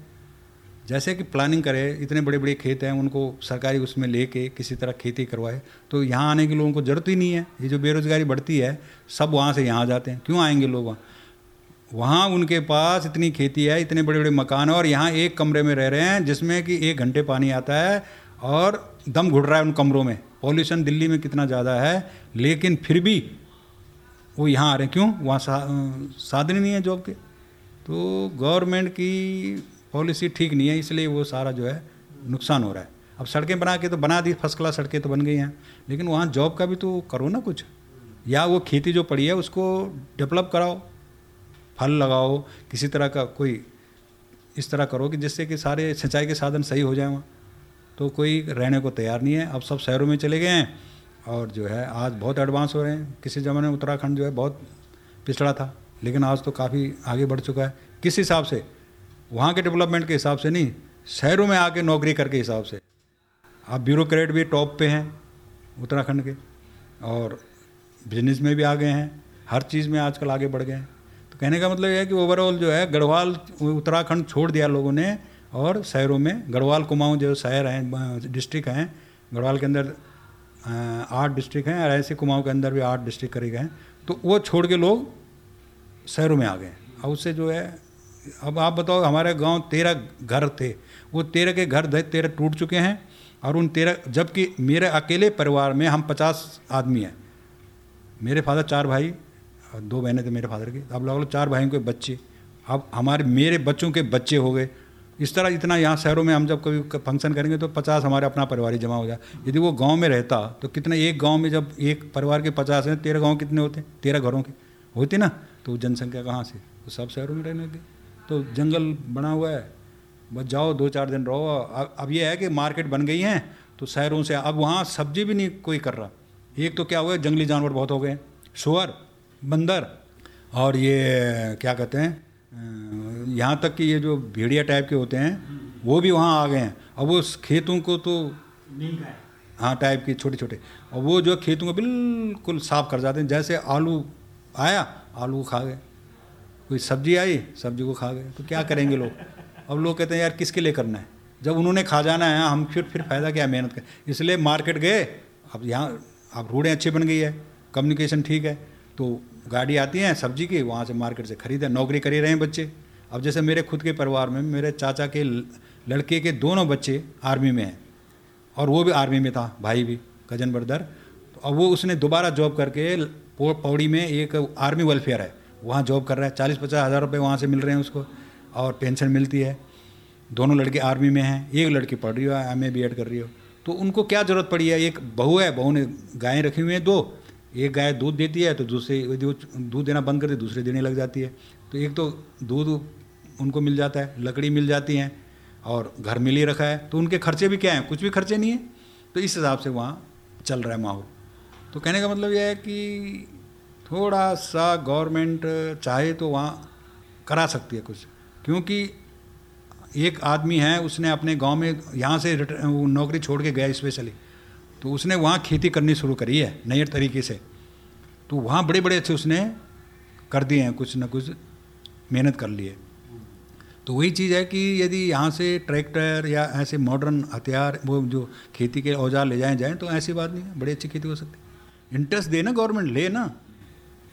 जैसे कि प्लानिंग करे, इतने बड़े बड़े खेत हैं, उनको सरकारी उसमें लेके किसी तरह खेती करवाए तो यहाँ आने के लोगों को ज़रूरत ही नहीं है। ये जो बेरोज़गारी बढ़ती है, सब वहाँ से यहाँ जाते हैं। क्यों आएँगे लोग वहाँ? वहाँ उनके पास इतनी खेती है, इतने बड़े बड़े मकान है, और यहाँ एक कमरे में रह रहे हैं, जिसमें कि एक घंटे पानी आता है और दम घुट रहा है उन कमरों में। पॉल्यूशन दिल्ली में कितना ज़्यादा है लेकिन फिर भी वो यहाँ आ रहे हैं। क्यों? वहाँ सा, साधन नहीं है जॉब के। तो गवर्नमेंट की पॉलिसी ठीक नहीं है इसलिए वो सारा जो है नुकसान हो रहा है। अब सड़कें बना के तो बना दी फ़र्स्ट क्लास सड़कें तो बन गई हैं। लेकिन वहाँ जॉब का भी तो करो ना कुछ। या वो खेती जो पड़ी है उसको डेवलप कराओ। फल लगाओ किसी तरह का कोई इस तरह करो कि जिससे कि सारे सिंचाई के साधन सही हो जाए वहाँ। तो कोई रहने को तैयार नहीं है। अब सब शहरों में चले गए हैं और जो है, आज बहुत एडवांस हो रहे हैं। किसी ज़माने में उत्तराखंड जो है बहुत पिछड़ा था, लेकिन आज तो काफ़ी आगे बढ़ चुका है। किस हिसाब से? वहाँ के डेवलपमेंट के हिसाब से नहीं, शहरों में आके नौकरी करके हिसाब से। अब ब्यूरोक्रेट भी टॉप पे हैं उत्तराखंड के और बिज़नेस में भी आ गए हैं। हर चीज़ में आजकल आगे बढ़ गए हैं। तो कहने का मतलब यह है कि ओवरऑल जो है, गढ़वाल, उत्तराखंड छोड़ दिया लोगों ने। और शहरों में, गढ़वाल, कुमाऊँ जो शहर हैं डिस्ट्रिक्ट हैं, गढ़वाल के अंदर आठ डिस्ट्रिक्ट हैं और ऐसे कुमाऊँ के अंदर भी आठ डिस्ट्रिक्ट करे गए हैं तो वो छोड़ के लोग शहरों में आ गए और उससे जो है, अब आप बताओ, हमारे गाँव तेरह घर थे, वो तेरह के घर तेरह टूट चुके हैं और उन तेरह, जबकि मेरे अकेले परिवार में हम पचास आदमी हैं। मेरे फादर चार भाई, दो बहनें थे मेरे फादर के, अब लगभग चार भाइयों के बच्चे। अब हमारे, मेरे बच्चों के बच्चे हो गए इस तरह इतना यहाँ शहरों में हम जब कभी फ़ंक्शन करेंगे तो पचास हमारे अपना परिवार ही जमा हो जाए। यदि वो गाँव में रहता तो कितने एक गाँव में जब एक परिवार के पचास हैं, तेरह गाँव कितने होते? तेरह घरों के। होते ना? तो जनसंख्या कहाँ से? तो सब शहरों में रहने लगे। तो जंगल बना हुआ है। बस जाओ, दो चार दिन रहो। अब ये है कि मार्केट बन गई हैं तो शहरों से अब वहाँ सब्ज़ी भी नहीं कोई कर रहा। एक तो क्या हुआ, जंगली जानवर बहुत हो गए शुअर बंदर और ये क्या कहते हैं? यहाँ तक कि ये जो भेड़िया टाइप के होते हैं वो भी वहाँ आ गए हैं। अब वो खेतों को तो हाँ टाइप के छोटे छोटे और वो जो खेतों को बिल्कुल साफ़ कर जाते हैं जैसे आलू आया आलू को खा गए। कोई सब्ज़ी आई सब्ज़ी को खा गए। तो क्या करेंगे लोग? अब लोग कहते हैं यार किसके लिए करना है? जब उन्होंने खा जाना है हम फिर फिर फ़ायदा क्या मेहनत कर इसलिए मार्केट गए। अब यहाँ अब रोडें अच्छी बन गई है। कम्युनिकेशन ठीक है। तो गाड़ी आती है, सब्ज़ी की, वहाँ से मार्केट से खरीदे, नौकरी कर ही रहे हैं बच्चे। अब जैसे मेरे खुद के परिवार में, मेरे चाचा के लड़के के दोनों बच्चे आर्मी में हैं, और वो भी आर्मी में था, भाई भी, कज़न ब्रदर। तो अब वो उसने दोबारा जॉब करके पौड़ी में एक आर्मी वेलफेयर है, वहाँ जॉब कर रहा है चालीस पचास हज़ार रुपये वहाँ से मिल रहे हैं उसको, और पेंशन मिलती है। दोनों लड़के आर्मी में हैं, एक लड़की पढ़ रही हो एम ए बी एड कर रही हो। तो उनको क्या ज़रूरत पड़ी है? एक बहू है, बहू ने गायें रखी हुई हैं, दो। एक गाय दूध देती है तो दूसरे, यदि दूध देना बंद कर दे, दूसरे देने लग जाती है। तो एक तो दूध उनको मिल जाता है, लकड़ी मिल जाती है, और घर मिल ही रखा है। तो उनके खर्चे भी क्या हैं? कुछ भी खर्चे नहीं है। तो इस हिसाब से वहाँ चल रहा है माहौल। तो कहने का मतलब यह है कि थोड़ा सा गवर्नमेंट चाहे तो वहाँ करा सकती है कुछ। क्योंकि एक आदमी है, उसने अपने गाँव में यहाँ से नौकरी छोड़ के गया स्पेशली। तो उसने वहाँ खेती करनी शुरू करी है नए तरीके से। तो वहाँ बड़े बड़े अच्छे उसने कर दिए हैं, कुछ ना कुछ मेहनत कर ली है। तो वही चीज़ है कि यदि यहाँ से ट्रैक्टर या ऐसे मॉडर्न हथियार, वो जो खेती के औज़ार ले जाए, जाएँ तो ऐसी बात नहीं है, बड़ी अच्छी खेती हो सकती। इंटरेस्ट दे ना गवर्नमेंट, ले ना।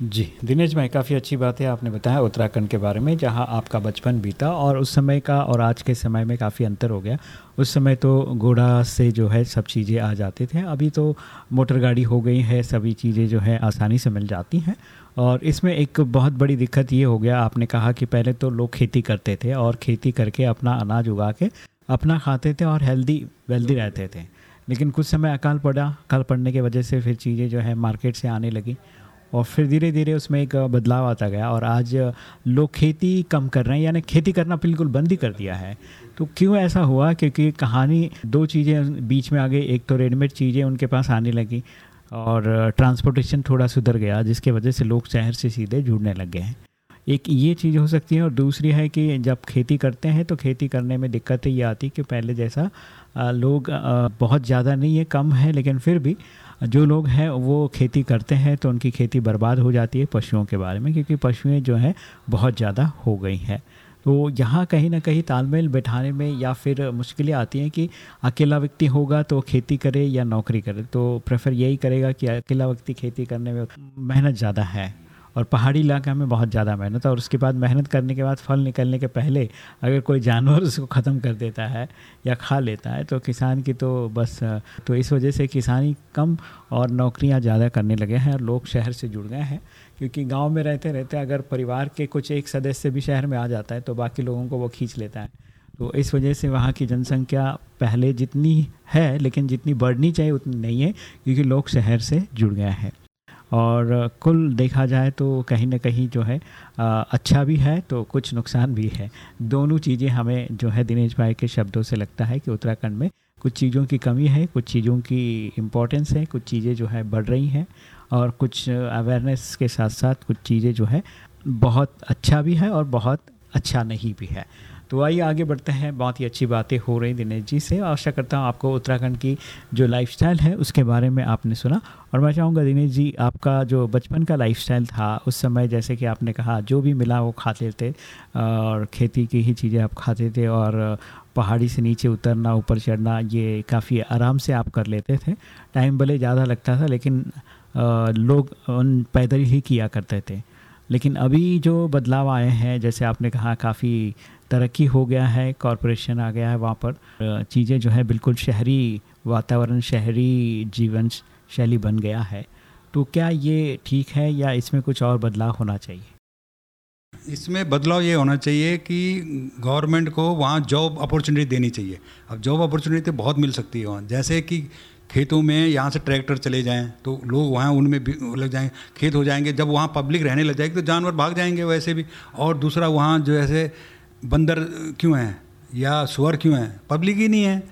जी, दिनेश भाई, काफ़ी अच्छी बात है आपने बताया उत्तराखंड के बारे में, जहाँ आपका बचपन बीता और उस समय का और आज के समय में काफ़ी अंतर हो गया। उस समय तो घोड़ा से जो है सब चीज़ें आ जाते थे, अभी तो मोटर गाड़ी हो गई है, सभी चीज़ें जो है आसानी से मिल जाती हैं। और इसमें एक बहुत बड़ी दिक्कत ये हो गया, आपने कहा कि पहले तो लोग खेती करते थे और खेती करके अपना अनाज उगा के अपना खाते थे और हेल्दी, वेल्दी रहते थे। लेकिन कुछ समय अकाल पड़ा, अकाल पड़ने की वजह से फिर चीज़ें जो है मार्केट से आने लगी। और फिर धीरे धीरे उसमें एक बदलाव आता गया और आज लोग खेती कम कर रहे हैं, यानी खेती करना बिल्कुल बंद ही कर दिया है। तो क्यों ऐसा हुआ? क्योंकि कहानी, दो चीज़ें बीच में आ गई एक तो रेडीमेड चीज़ें उनके पास आने लगी और ट्रांसपोर्टेशन थोड़ा सुधर गया, जिसके वजह से लोग शहर से सीधे जुड़ने लग गए हैं। एक ये चीज़ हो सकती है और दूसरी है कि जब खेती करते हैं तो खेती करने में दिक्कत ये आती कि पहले जैसा लोग बहुत ज़्यादा नहीं है, कम है, लेकिन फिर भी जो लोग हैं, वो खेती करते हैं तो उनकी खेती बर्बाद हो जाती है पशुओं के बारे में, क्योंकि पशुएँ जो हैं, बहुत ज़्यादा हो गई हैं। तो यहाँ कहीं ना कहीं तालमेल बैठाने में या फिर मुश्किलें आती हैं कि अकेला व्यक्ति होगा तो खेती करे या नौकरी करे तो प्रेफर यही करेगा कि अकेला व्यक्ति खेती करने में मेहनत ज़्यादा है। और पहाड़ी इलाका में बहुत ज़्यादा मेहनत और उसके बाद मेहनत करने के बाद फल निकलने के पहले अगर कोई जानवर उसको ख़त्म कर देता है या खा लेता है तो किसान की तो बस तो इस वजह से किसानी कम और नौकरियाँ ज़्यादा करने लगे हैं और लोग शहर से जुड़ गए हैं। क्योंकि गाँव में रहते रहते अगर परिवार के कुछ एक सदस्य भी शहर में आ जाता है तो बाकी लोगों को वो खींच लेता है। तो इस वजह से वहाँ की जनसंख्या पहले जितनी है, लेकिन जितनी बढ़नी चाहिए उतनी नहीं है, क्योंकि लोग शहर से जुड़ गए हैं। और कुल देखा जाए तो कहीं ना कहीं जो है अच्छा भी है तो कुछ नुकसान भी है। दोनों चीज़ें हमें जो है दिनेश भाई के शब्दों से लगता है कि उत्तराखंड में कुछ चीज़ों की कमी है, कुछ चीज़ों की इम्पोर्टेंस है, कुछ चीज़ें जो है बढ़ रही हैं और कुछ अवेयरनेस के साथ साथ कुछ चीज़ें जो है बहुत अच्छा भी है और बहुत अच्छा नहीं भी है। तो आइए आगे बढ़ते हैं। बहुत ही अच्छी बातें हो रही दिनेश जी से। आशा करता हूँ आपको उत्तराखंड की जो लाइफस्टाइल है, उसके बारे में आपने सुना। और मैं चाहूँगा दिनेश जी, आपका जो बचपन का लाइफस्टाइल था, उस समय जैसे कि आपने कहा, जो भी मिला वो खाते थे, और खेती की ही चीज़ें आप खाते थे, और पहाड़ी से नीचे उतरना, ऊपर चढ़ना, ये काफ़ी आराम से आप कर लेते थे। टाइम भले ज़्यादा लगता था, लेकिन लोग उन पैदल ही किया करते थे। लेकिन अभी जो बदलाव आए हैं, जैसे आपने कहा, काफ़ी तरक्की हो गया है कॉरपोरेशन आ गया है वहाँ पर। चीज़ें जो है बिल्कुल शहरी वातावरण, शहरी जीवन शैली बन गया है। तो क्या ये ठीक है या इसमें कुछ और बदलाव होना चाहिए? इसमें बदलाव ये होना चाहिए कि गवर्नमेंट को वहाँ जॉब अपॉर्चुनिटी देनी चाहिए। अब जॉब अपॉर्चुनिटी तो बहुत मिल सकती है वहाँ। जैसे कि खेतों में यहाँ से ट्रैक्टर चले जाएँ तो लोग वहाँ उनमें लग जाएँगे खेत हो जाएँगे, जब वहाँ पब्लिक रहने लग जाएगी तो जानवर भाग जाएँगे वैसे भी। और दूसरा वहाँ जो ऐसे बंदर क्यों हैं? या सुअर क्यों हैं? पब्लिक ही नहीं है।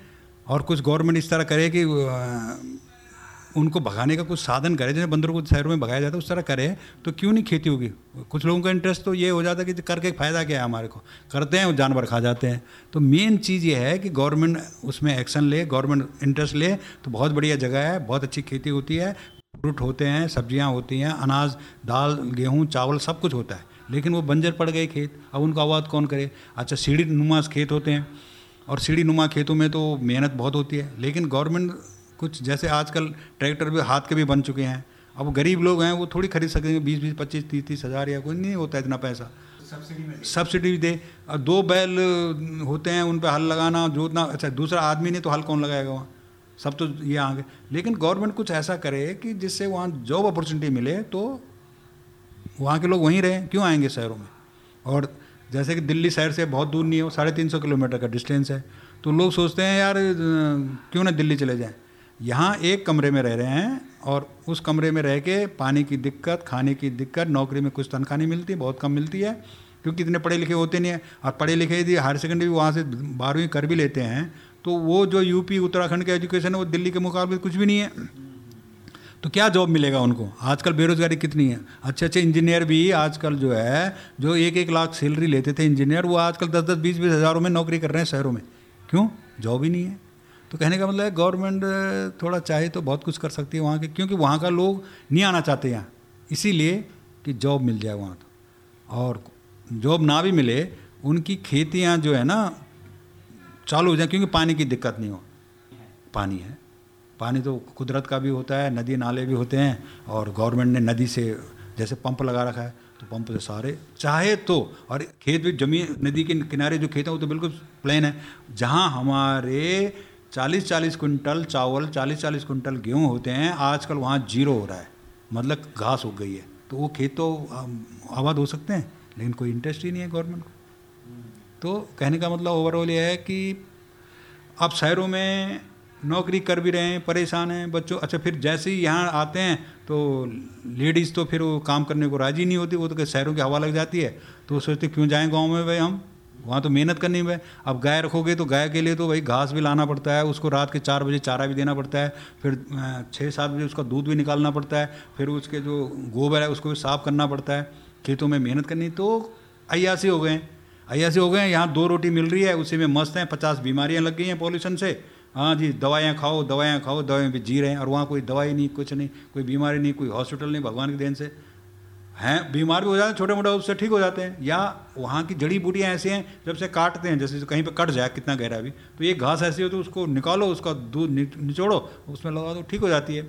और कुछ गवर्नमेंट इस तरह करे कि उनको भगाने का कुछ साधन करे। जैसे बंदरों को शहरों में भगाया जाता है, उस तरह करे। तो क्यों नहीं खेती होगी? कुछ लोगों का इंटरेस्ट तो ये हो जाता है कि करके फ़ायदा क्या है हमारे को? करते हैं जानवर खा जाते हैं। तो मेन चीज़ ये है कि गवर्नमेंट उसमें एक्शन ले गवर्नमेंट इंटरेस्ट ले। तो बहुत बढ़िया जगह है, बहुत अच्छी खेती होती है। फ्रूट होते हैं, सब्ज़ियाँ होती हैं, अनाज, दाल, गेहूँ, चावल सब कुछ होता है। लेकिन वो बंजर पड़ गए खेत। अब उनको आबाद कौन करे? अच्छा सीढ़ी नुमा खेत होते हैं और सीढ़ी नुमा खेतों में तो मेहनत बहुत होती है लेकिन गवर्नमेंट कुछ जैसे आजकल ट्रैक्टर भी हाथ के भी बन चुके हैं। अब गरीब लोग हैं वो थोड़ी खरीद सकेंगे बीस बीस पच्चीस तीस तीस हज़ार या कोई नहीं होता इतना पैसा। सब्सिडी दे। और दो बैल होते हैं उन पर हल लगाना जोतना अच्छा दूसरा आदमी नहीं तो हल कौन लगाएगा वहाँ? सब तो ये आगे। लेकिन गवर्नमेंट कुछ ऐसा करे कि जिससे वहाँ जॉब अपॉर्चुनिटी मिले तो वहाँ के लोग वहीं रहें, क्यों आएँगे शहरों में? और जैसे कि दिल्ली शहर से बहुत दूर नहीं है, वो साढ़े तीन सौ किलोमीटर का डिस्टेंस है। तो लोग सोचते हैं, यार क्यों ना दिल्ली चले जाएँ? यहाँ एक कमरे में रह रहे हैं और उस कमरे में रह के पानी की दिक्कत, खाने की दिक्कत, नौकरी में कुछ तनख्वाह नहीं मिलती, बहुत कम मिलती है, क्योंकि इतने पढ़े लिखे होते नहीं हैं। और पढ़े लिखे यदि हायर सेकेंडरी वहाँ से बारहवीं कर भी लेते हैं तो वो जो यूपी, उत्तराखंड का एजुकेशन है, वो दिल्ली के मुकाबले कुछ भी नहीं है। तो क्या जॉब मिलेगा उनको? आजकल बेरोजगारी कितनी है? अच्छे अच्छे इंजीनियर भी आजकल जो है, जो एक एक लाख सैलरी लेते थे इंजीनियर वो आजकल दस दस, बीस बीस हज़ारों में नौकरी कर रहे हैं शहरों में। क्यों? जॉब ही नहीं है। तो कहने का मतलब है गवर्नमेंट थोड़ा चाहे तो बहुत कुछ कर सकती है वहाँ के, क्योंकि वहाँ का लोग नहीं आना चाहते यहाँ। इसीलिए कि जॉब मिल जाए वहाँ तो। और जॉब ना भी मिले, उनकी खेतियाँ जो है ना, चालू हो जाए, क्योंकि पानी की दिक्कत नहीं हो। पानी है। पानी तो कुदरत का भी होता है, नदी नाले भी होते हैं और गवर्नमेंट ने नदी से जैसे पंप लगा रखा है तो पंप से सारे, चाहे तो और खेत भी, ज़मीन, नदी के किनारे जो खेत है, वो तो बिल्कुल प्लेन है। जहाँ हमारे चालीस चालीस कुंटल चावल चालीस चालीस कुंटल गेहूँ होते हैं, आजकल वहाँ ज़ीरो हो रहा है मतलब घास उग गई है। तो वो खेत तो आबाद हो सकते हैं, लेकिन कोई इंटरेस्ट ही नहीं है गवर्नमेंट को। तो कहने का मतलब ओवरऑल ये है कि आप शहरों में नौकरी कर भी रहे हैं, परेशान हैं बच्चों। अच्छा फिर जैसे ही यहाँ आते हैं तो लेडीज़ तो फिर वो काम करने को राज़ी नहीं होती, वो तो शहरों की हवा लग जाती है। तो वो सोचते, क्यों जाएँ गाँव में भाई हम? वहाँ तो मेहनत करनी है अब गाय रखोगे तो गाय के लिए तो भाई घास भी लाना पड़ता है, उसको रात के चार बजे चारा भी देना पड़ता है, फिर छः सात बजे उसका दूध भी निकालना पड़ता है, फिर उसके जो गोबर है उसको भी साफ़ करना पड़ता है। खेतों में मेहनत करनी तो अयासी हो गए अयासी हो गए यहाँ दो रोटी मिल रही है, उसी में मस्त हैं, पचास बीमारियाँ लग गई हैं पॉल्यूशन से। हाँ जी, दवाइयाँ खाओ दवाइयाँ खाओ, दवाइयाँ भी जी रहे हैं और वहाँ कोई दवाई नहीं, कुछ नहीं, कोई बीमारी नहीं, कोई हॉस्पिटल नहीं, भगवान की देन से। हैं, बीमार भी हो जाते हैं छोटे मोटे उससे ठीक हो जाते हैं, या वहाँ की जड़ी बूटियाँ ऐसी हैं, जब से काटते हैं, जैसे कहीं पे कट जाए, कितना गहरा भी तो ये घास ऐसी हो तो उसको निकालो, उसका दूध निचोड़ो, उसमें लगा दो ठीक हो जाती है।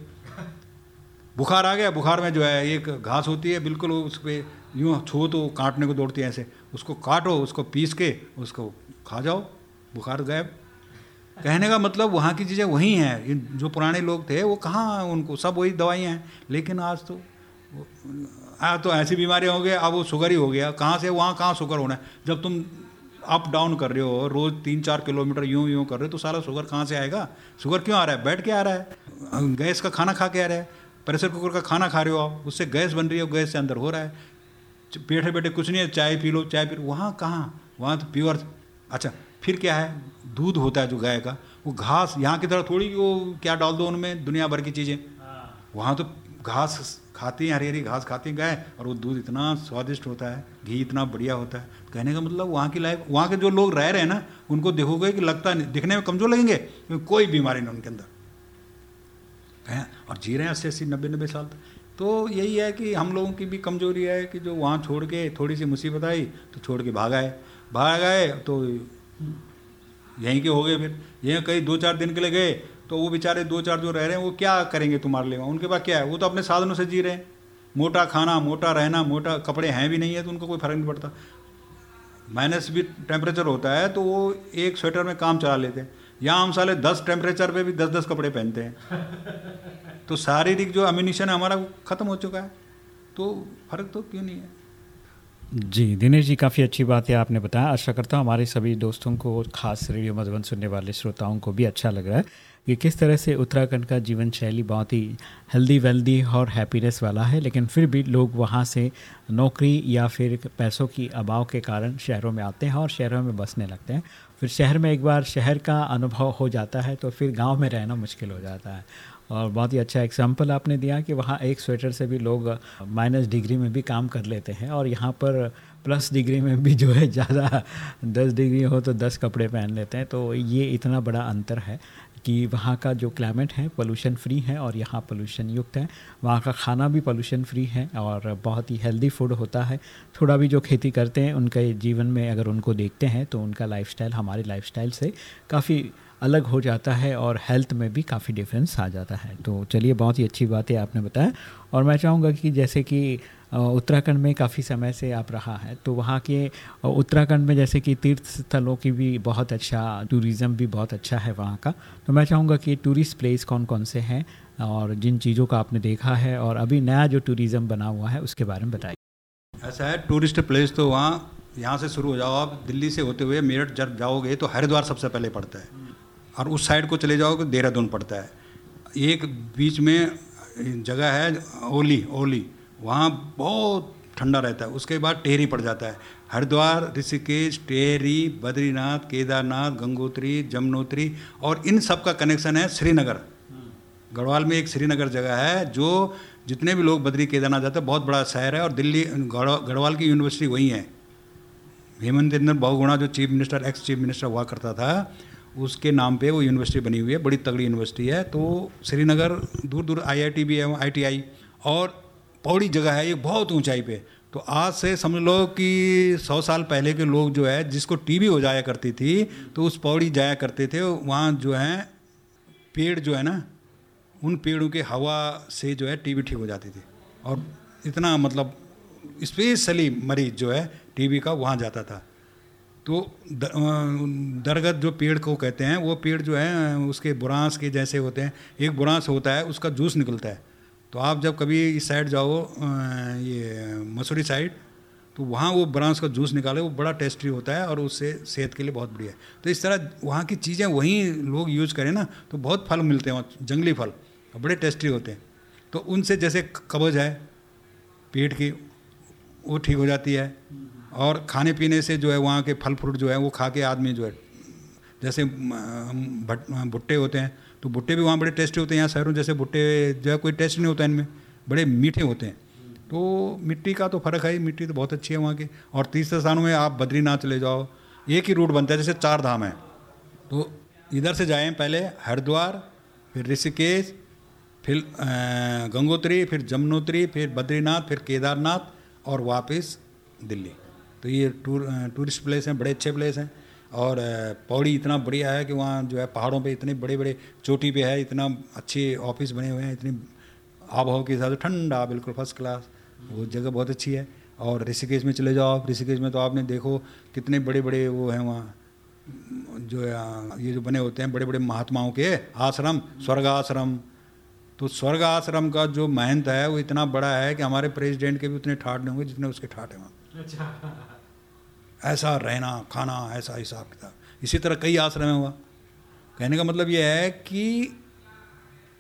बुखार आ गया, बुखार में जो है, एक घास होती है, बिल्कुल उस पर यूँ छो तो काटने को दौड़ती है ऐसे, उसको काटो, उसको पीस के, उसको खा जाओ, बुखार गायब। कहने का मतलब वहाँ की चीज़ें वही हैं। जो पुराने लोग थे, वो कहाँ उनको? सब वही दवाइयाँ हैं। लेकिन आज तो आज तो ऐसी बीमारियाँ हो गई, अब वो शुगर ही हो गया। कहाँ से, वहाँ कहाँ शुगर होना है? जब तुम अप डाउन कर रहे हो, रोज़ तीन चार किलोमीटर यूँ यूँ कर रहे हो तो सारा शुगर कहाँ से आएगा? शुगर क्यों आ रहा है? बैठ के आ रहा है। गैस का खाना खा के आ रहा है। प्रेशर कुकर का खाना खा रहे हो आप। उससे गैस बन रही है, गैस से अंदर हो रहा है। बैठे बैठे कुछ नहीं है, चाय पी लो, चाय पी लो। वहाँ कहाँ? वहाँ तो प्योर अच्छा फिर क्या है? दूध होता है जो गाय का वो घास यहाँ की तरह थोड़ी वो क्या डाल दो उनमें दुनिया भर की चीज़ें। वहाँ तो घास खाती हैं हरी हरी घास खाती हैं गाय और वो दूध इतना स्वादिष्ट होता है घी इतना बढ़िया होता है। कहने का मतलब वहाँ की लाइफ वहाँ के जो लोग रह रहे हैं ना उनको देखोगे कि लगता नहीं दिखने में कमज़ोर लगेंगे क्योंकि कोई बीमारी नहीं उनके अंदर। हैं? और जी रहे हैं अस्सी अस्सी नब्बे नब्बे साल तक। तो यही है कि हम लोगों की भी कमज़ोरी है कि जो वहाँ छोड़ के थोड़ी सी मुसीबत आई तो छोड़ के भाग आए। भाग आए तो यहीं के हो गए फिर। यहीं कहीं दो चार दिन के लिए गए तो वो बेचारे दो चार जो रह रहे हैं, वो क्या करेंगे तुम्हारे लिए? उनके पास क्या है? वो तो अपने साधनों से जी रहे हैं। मोटा खाना, मोटा रहना, मोटा कपड़े हैं भी नहीं है तो उनको कोई फ़र्क नहीं पड़ता। माइनस भी टेम्परेचर होता है तो वो एक स्वेटर में काम चला लेते हैं। यहाँ हम साले दस टेम्परेचर पे भी दस दस कपड़े पहनते हैं। तो शारीरिक जो अम्यूनिशन है हमारा ख़त्म हो चुका है। तो फ़र्क तो क्यों नहीं है? जी, दिनेश जी, काफ़ी अच्छी बात है आपने बताया। आशा करता हूँ हमारे सभी दोस्तों को, खास रेडियो मधुबन सुनने वाले श्रोताओं को भी अच्छा लग रहा है कि किस तरह से उत्तराखंड का जीवन शैली बहुत ही हेल्दी वेल्दी और हैप्पीनेस वाला है, लेकिन फिर भी लोग वहाँ से नौकरी या फिर पैसों की अभाव के कारण शहरों में आते हैं और शहरों में बसने लगते हैं। फिर शहर में एक बार शहर का अनुभव हो जाता है तो फिर गाँव में रहना मुश्किल हो जाता है। और बहुत ही अच्छा एग्ज़ाम्पल आपने दिया कि वहाँ एक स्वेटर से भी लोग माइनस डिग्री में भी काम कर लेते हैं और यहाँ पर प्लस डिग्री में भी जो है ज़्यादा दस डिग्री हो तो दस कपड़े पहन लेते हैं। तो ये इतना बड़ा अंतर है कि वहाँ का जो क्लाइमेट है पोल्यूशन फ्री है और यहाँ पोल्यूशन युक्त है। वहाँ का खाना भी पोल्यूशन फ्री है और बहुत ही हेल्दी फ़ूड होता है। थोड़ा भी जो खेती करते हैं, उनके जीवन में अगर उनको देखते हैं तो उनका लाइफस्टाइल हमारे लाइफस्टाइल से काफ़ी अलग हो जाता है और हेल्थ में भी काफ़ी डिफरेंस आ जाता है। तो चलिए, बहुत ही अच्छी बात है आपने बताया और मैं चाहूँगा कि जैसे कि उत्तराखंड में काफ़ी समय से आप रहा है तो वहाँ के उत्तराखंड में जैसे कि तीर्थ स्थलों की भी बहुत अच्छा टूरिज़्म भी बहुत अच्छा है वहाँ का। तो मैं चाहूँगा कि टूरिस्ट प्लेस कौन कौन से हैं और जिन चीज़ों का आपने देखा है और अभी नया जो टूरिज़्म बना हुआ है, उसके बारे में बताइए। ऐसा है टूरिस्ट प्लेस तो वहाँ, यहाँ से शुरू हो जाओ आप, दिल्ली से होते हुए मेरठ जब जाओगे तो हरिद्वार सबसे पहले पड़ता है। और उस साइड को चले जाओगे देहरादून पड़ता है। एक बीच में जगह है ओली ओली। वहाँ बहुत ठंडा रहता है। उसके बाद टेहरी पड़ जाता है। हरिद्वार, ऋषिकेश, टेहरी, बद्रीनाथ, केदारनाथ, गंगोत्री, जमुनोत्री और इन सब का कनेक्शन है श्रीनगर। गढ़वाल में एक श्रीनगर जगह है जो जितने भी लोग बद्री केदारनाथ जाते हैं, बहुत बड़ा शहर है और दिल्ली गढ़वाल की यूनिवर्सिटी वही है। हेमंत इंद्र बहुगुणा जो chief minister, ex chief minister हुआ करता था उसके नाम पे वो यूनिवर्सिटी बनी हुई है, बड़ी तगड़ी यूनिवर्सिटी है। तो श्रीनगर दूर दूर आईआईटी भी है आईटीआई और पौड़ी जगह है, ये बहुत ऊंचाई पे। तो आज से समझ लो कि सौ साल पहले के लोग जो है, जिसको टीबी हो जाया करती थी तो उस पौड़ी जाया करते थे, वहाँ जो है, पेड़ जो है ना, उन पेड़ों के हवा से जो है टीबी ठीक हो जाती थी। और इतना मतलब स्पेशली मरीज़ जो है टीबी का वहाँ जाता था। तो दरगत जो पेड़ को कहते हैं, वो पेड़ जो है उसके बुरांस के जैसे होते हैं। एक बुरांस होता है, उसका जूस निकलता है। तो आप जब कभी इस साइड जाओ ये मसूरी साइड तो वहाँ वो ब्रांस का जूस निकाले, वो बड़ा टेस्टी होता है और उससे सेहत के लिए बहुत बढ़िया है। तो इस तरह वहाँ की चीज़ें वहीं लोग यूज़ करें ना तो बहुत फल मिलते हैं जंगली फल बड़े टेस्टी होते हैं। तो उनसे जैसे कब्ज है, पेट की, वो ठीक हो जाती है। और खाने पीने से जो है वहाँ के फल फ्रूट जो है वो खा के आदमी जो है, जैसे भट, भुट्टे होते हैं तो भुट्टे भी वहाँ बड़े टेस्टी होते हैं। यहाँ शहरों जैसे भुट्टे जो है कोई टेस्ट नहीं होता इनमें, बड़े मीठे होते हैं। तो मिट्टी का तो फ़र्क है ही, मिट्टी तो बहुत अच्छी है वहाँ की। और तीसरे स्थानों में आप बद्रीनाथ चले जाओ, एक ही रूट बनता है, जैसे चार धाम है। तो इधर से जाएँ पहले हरिद्वार, फिर ऋषिकेश, फिर गंगोत्री, फिर जमुनोत्री, फिर बद्रीनाथ, फिर केदारनाथ और वापस दिल्ली। तो ये टूर टूरिस्ट प्लेस हैं, बड़े अच्छे प्लेस हैं। और पौड़ी इतना बढ़िया है कि वहाँ जो है पहाड़ों पे इतने बड़े बड़े चोटी पे है, इतना अच्छे ऑफ़िस बने हुए हैं, इतनी आब हवा के हिसाब से ठंडा, बिल्कुल फ़र्स्ट क्लास। वो जगह बहुत अच्छी है। और ऋषिकेश में चले जाओ आप, ऋषिकेश में तो आपने देखो कितने बड़े बड़े वो हैं वहाँ। जो ये जो बने होते हैं बड़े बड़े महात्माओं के आश्रम स्वर्ग आश्रम तो स्वर्ग आश्रम का जो महंत है, वो इतना बड़ा है कि हमारे प्रेसिडेंट के भी उतने ठाट नहीं होंगे जितने उसके ठाट हैं वहाँ। ऐसा रहना, खाना, ऐसा हिसाब किताब इसी तरह कई आश्रम है वहाँ कहने का मतलब ये है कि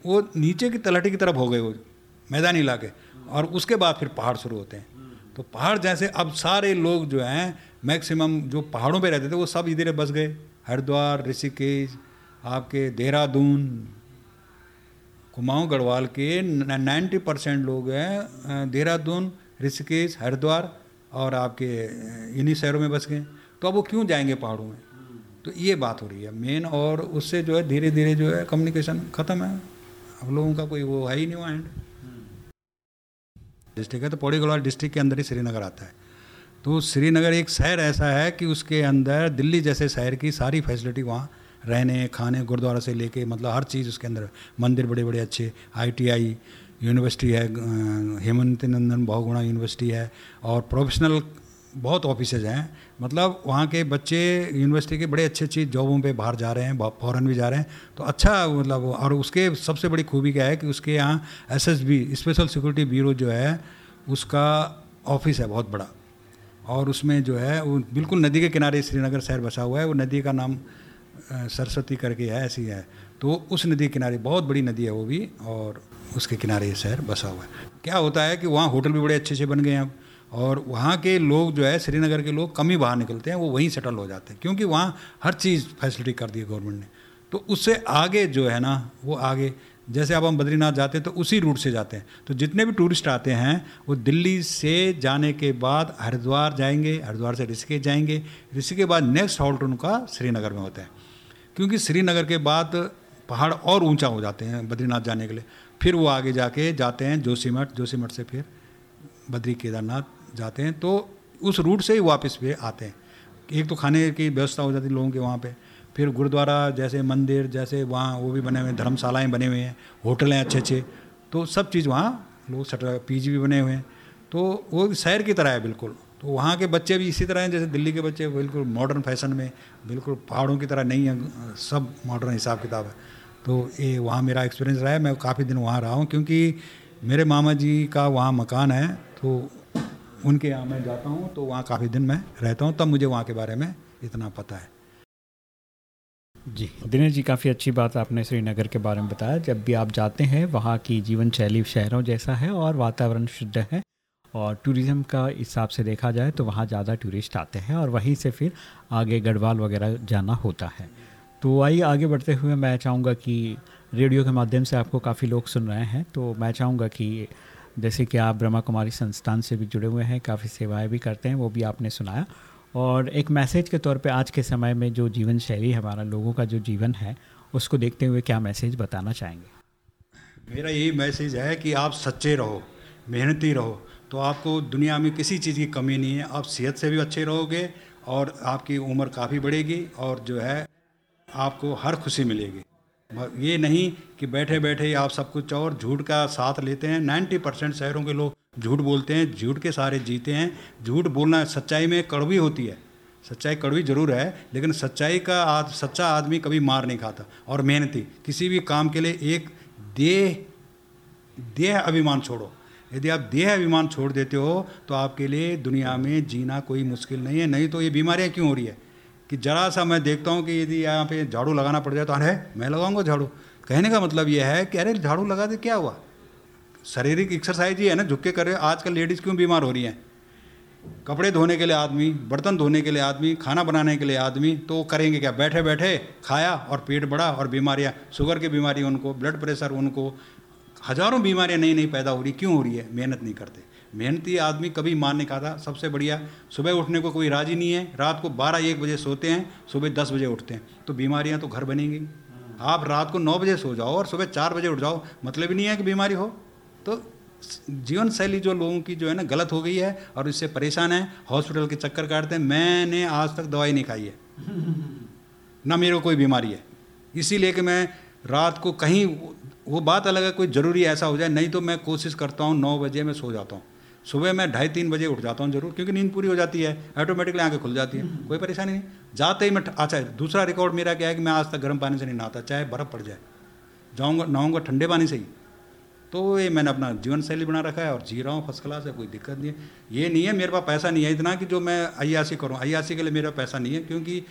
वो नीचे की तलहटी की तरफ़ हो गए वो, मैदानी इलाके, और उसके बाद फिर पहाड़ शुरू होते हैं। तो पहाड़ जैसे अब सारे लोग जो हैं, मैक्सिमम जो पहाड़ों पे रहते थे, वो सब इधर बस गए। हरिद्वार, ऋषिकेश, आपके देहरादून, कुमाऊं गढ़वाल के नाइन्टी परसेंट लोग हैं देहरादून, ऋषिकेश, हरिद्वार और आपके इन्हीं शहरों में बस गए। तो अब वो क्यों जाएँगे पहाड़ों में? तो ये बात हो रही है। मेन और उससे जो है धीरे धीरे जो है कम्युनिकेशन ख़त्म है। हम लोगों का कोई वो है ही नहीं वहाँ एंड डिस्ट्रिक्ट है तो पौड़ी गढ़वाल डिस्ट्रिक्ट के अंदर ही श्रीनगर आता है। तो श्रीनगर एक शहर ऐसा है कि उसके अंदर, दिल्ली जैसे शहर की सारी फैसिलिटी वहाँ रहने, खाने, गुरुद्वारा से लेके मतलब हर चीज़ उसके अंदर मंदिर बड़े बड़े अच्छे आईटीआई यूनिवर्सिटी है हेमंत नंदन बहुगुणा यूनिवर्सिटी है और प्रोफेशनल बहुत ऑफिसेज हैं। मतलब वहाँ के बच्चे यूनिवर्सिटी के बड़े अच्छे अच्छी जॉबों पे बाहर जा रहे हैं फॉरन भी जा रहे हैं। तो अच्छा मतलब और उसके सबसे बड़ी खूबी क्या है कि उसके यहाँ एसएसबी, स्पेशल सिक्योरिटी ब्यूरो जो है, उसका ऑफ़िस है बहुत बड़ा। और उसमें जो है वो बिल्कुल नदी के किनारे श्रीनगर शहर बसा हुआ है, वो नदी का नाम सरस्वती करके है, ऐसी है। तो उस नदी के किनारे बहुत बड़ी नदी है वो भी और उसके किनारे ये शहर बसा हुआ है। क्या होता है कि वहाँ होटल भी बड़े अच्छे अच्छे बन गए हैं अब, और वहाँ के लोग जो है, श्रीनगर के लोग कम ही बाहर निकलते हैं, वो वहीं सेटल हो जाते हैं, क्योंकि वहाँ हर चीज़ फैसिलिटी कर दी है गवर्नमेंट ने। तो उससे आगे जो है ना, वो आगे, जैसे अब हम बद्रीनाथ जाते हैं तो उसी रूट से जाते हैं। तो जितने भी टूरिस्ट आते हैं, वो दिल्ली से जाने के बाद हरिद्वार जाएँगे, हरिद्वार से ऋषिकेश जाएँगे। ऋषिकेश के बाद नेक्स्ट हॉल्ट उनका श्रीनगर में होता है। क्योंकि श्रीनगर के बाद पहाड़ और ऊँचा हो जाते हैं बद्रीनाथ जाने के लिए। फिर वो आगे जाके जाते हैं, जोशीमठ जोशीमठ से फिर बद्री केदारनाथ जाते हैं तो उस रूट से ही वापस भी आते हैं। एक तो खाने की व्यवस्था हो जाती है लोगों के वहाँ पे। फिर गुरुद्वारा जैसे मंदिर, जैसे वहाँ वो भी बने हुए हैं, धर्मशालाएँ बने हुए हैं, होटल हैं अच्छे अच्छे तो सब चीज़ वहाँ लोग सटर पीजी भी बने हुए हैं। तो वो शहर की तरह है बिल्कुल। तो वहाँ के बच्चे भी इसी तरह हैं जैसे दिल्ली के बच्चे, बिल्कुल मॉडर्न फ़ैशन में, बिल्कुल पहाड़ों की तरह नहीं है, सब मॉडर्न हिसाब किताब है। तो ये वहाँ मेरा एक्सपीरियंस रहा है। मैं काफ़ी दिन वहाँ रहा हूँ क्योंकि मेरे मामा जी का वहाँ मकान है तो उनके यहाँ मैं जाता हूँ तो वहाँ काफ़ी दिन मैं रहता हूँ। तब मुझे वहाँ के बारे में इतना पता है। जी, दिनेश जी, काफ़ी अच्छी बात आपने श्रीनगर के बारे में बताया। जब भी आप जाते हैं, वहाँ की जीवन शैली शहरों जैसा है और वातावरण शुद्ध है और टूरिज़्म का हिसाब से देखा जाए तो वहाँ ज़्यादा टूरिस्ट आते हैं और वहीं से फिर आगे गढ़वाल वगैरह जाना होता है। तो आइए, आगे बढ़ते हुए मैं चाहूँगा कि रेडियो के माध्यम से आपको काफ़ी लोग सुन रहे हैं। तो मैं चाहूँगा कि जैसे कि आप ब्रह्मा कुमारी संस्थान से भी जुड़े हुए हैं, काफ़ी सेवाएँ भी करते हैं, वो भी आपने सुनाया और एक मैसेज के तौर पे आज के समय में जो जीवन शैली हमारा लोगों का जो जीवन है, उसको देखते हुए क्या मैसेज बताना चाहेंगे? मेरा यही मैसेज है कि आप सच्चे रहो, मेहनती रहो। तो आपको दुनिया में किसी चीज़ की कमी नहीं है। आप सेहत से भी अच्छे रहोगे और आपकी उम्र काफ़ी बढ़ेगी और जो है आपको हर खुशी मिलेगी। ये नहीं कि बैठे बैठे आप सब कुछ और झूठ का साथ लेते हैं। 90 परसेंट शहरों के लोग झूठ बोलते हैं, झूठ के सहारे जीते हैं। झूठ बोलना सच्चाई में कड़वी होती है। सच्चाई कड़वी ज़रूर है, लेकिन सच्चाई का आज सच्चा आदमी कभी मार नहीं खाता। और मेहनती, किसी भी काम के लिए एक देह देह अभिमान छोड़ो। यदि आप देह अभिमान छोड़ देते हो तो आपके लिए दुनिया में जीना कोई मुश्किल नहीं है, नहीं तो ये बीमारियाँ क्यों हो रही है? कि जरा सा मैं देखता हूँ कि यदि यहाँ पे झाड़ू लगाना पड़ जाए तो अरे, मैं लगाऊँगा झाड़ू। कहने का मतलब यह है कि, अरे, झाड़ू लगा दे, क्या हुआ? शारीरिक एक्सरसाइज ही है ना, झुक के करे आजकल लेडीज़ क्यों बीमार हो रही हैं? कपड़े धोने के लिए आदमी, बर्तन धोने के लिए आदमी, खाना बनाने के लिए आदमी तो वो करेंगे क्या? बैठे बैठे, खाया और पेट बढ़ा और बीमारियाँ शुगर की बीमारी उनको ब्लड प्रेशर उनको, हज़ारों बीमारियाँ नई नई पैदा हो रही, क्यों हो रही है? मेहनत नहीं करते। मेहनती आदमी कभी मान नहीं खाता। सबसे बढ़िया सुबह उठने को कोई राज़ी नहीं है रात को बारह एक बजे सोते हैं सुबह दस बजे उठते हैं। तो बीमारियाँ तो घर बनेंगी। आप रात को नौ बजे सो जाओ और सुबह चार बजे उठ जाओ। मतलब ही नहीं है कि बीमारी हो। तो जीवन शैली जो लोगों की जो है ना गलत हो गई है और इससे परेशान है हॉस्पिटल के चक्कर काटते हैं मैंने आज तक दवाई नहीं खाई है। ना मेरे को कोई बीमारी है। इसीलिए कि मैं रात को कहीं वो बात अलग है कोई ज़रूरी ऐसा हो जाए नहीं तो मैं कोशिश करता हूँ नौ बजे मैं सो जाता हूँ। सुबह मैं ढाई तीन बजे उठ जाता हूँ ज़रूर क्योंकि नींद पूरी हो जाती है ऑटोमेटिकली आँखें खुल जाती है कोई परेशानी नहीं। जाते ही मैं अच्छा दूसरा रिकॉर्ड मेरा क्या है कि मैं आज तक गर्म पानी से नहीं नहाता चाहे बर्फ़ पड़ जाए जाऊँगा नहाऊँगा ठंडे पानी से ही। तो ये मैंने अपना जीवन शैली बना रखा है और जी रहा हूँ फ़र्स्ट क्लास है कोई दिक्कत नहीं है। ये नहीं है मेरे पास पैसा नहीं है इतना कि जो मैं अयासी करूँ अयासी के लिए मेरा पैसा नहीं है क्योंकि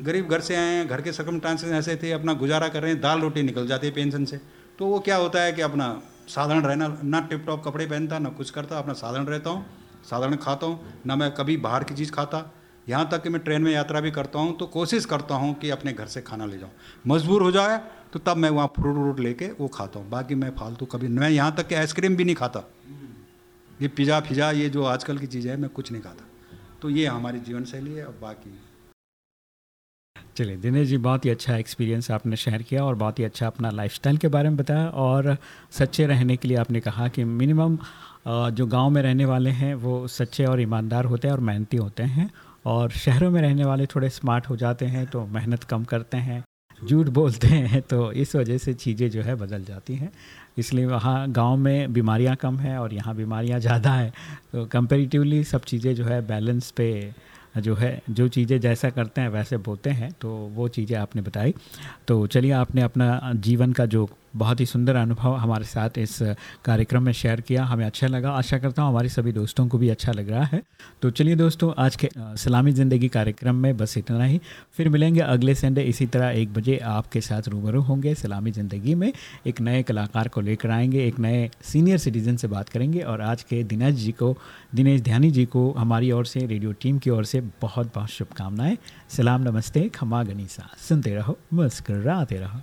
गरीब घर से आए हैं घर के सकम ऐसे थे अपना गुजारा कर रहे हैं दाल रोटी निकल जाती है पेंशन से। तो वो क्या होता है कि अपना साधारण रहना, ना टिप टॉप कपड़े पहनता, ना कुछ करता, अपना साधारण रहता हूँ साधारण खाता हूँ, ना मैं कभी बाहर की चीज़ खाता। यहाँ तक कि मैं ट्रेन में यात्रा भी करता हूँ तो कोशिश करता हूँ कि अपने घर से खाना ले जाऊँ। मजबूर हो जाए तो तब मैं वहाँ फ्रूट व्रूट लेके वो खाता हूँ। बाकी मैं फालतू कभी, मैं यहाँ तक कि आइसक्रीम भी नहीं खाता। ये पिज़्ज़ा फिज़ा ये जो आजकल की चीज़ है, मैं कुछ नहीं खाता। तो ये हमारी जीवन शैली है और बाकी चलिए, दिनेश जी, बहुत ही अच्छा एक्सपीरियंस आपने शेयर किया और बहुत ही अच्छा अपना लाइफस्टाइल के बारे में बताया और सच्चे रहने के लिए आपने कहा कि मिनिमम जो गाँव में रहने वाले हैं, वो सच्चे और ईमानदार होते हैं और मेहनती होते हैं और शहरों में रहने वाले थोड़े स्मार्ट हो जाते हैं तो मेहनत कम करते हैं, झूठ बोलते हैं तो इस वजह से चीज़ें जो है बदल जाती हैं। इसलिए वहाँ गाँव में बीमारियाँ कम हैं और यहाँ बीमारियाँ ज़्यादा हैं तो कंपेरेटिवली सब चीज़ें जो है बैलेंस पे जो है, जो चीज़ें जैसा करते हैं, वैसे बोते हैं तो वो चीज़ें आपने बताई। तो चलिए, आपने अपना जीवन का जो बहुत ही सुंदर अनुभव हमारे साथ इस कार्यक्रम में शेयर किया। हमें अच्छा लगा। आशा करता हूँ हमारे सभी दोस्तों को भी अच्छा लग रहा है। तो चलिए दोस्तों, आज के सलामी ज़िंदगी कार्यक्रम में बस इतना ही। फिर मिलेंगे अगले संडे इसी तरह एक बजे आपके साथ रूबरू होंगे सलामी ज़िंदगी में। एक नए कलाकार को लेकर आएँगे, एक नए सीनियर सिटीज़न से बात करेंगे और आज के दिनेश जी को, दिनेश ध्यानी जी को हमारी ओर से, रेडियो टीम की ओर से बहुत बहुत शुभकामनाएँ। सलाम नमस्ते, खमा गनीसा। सुनते रहो मुस्कर रहो।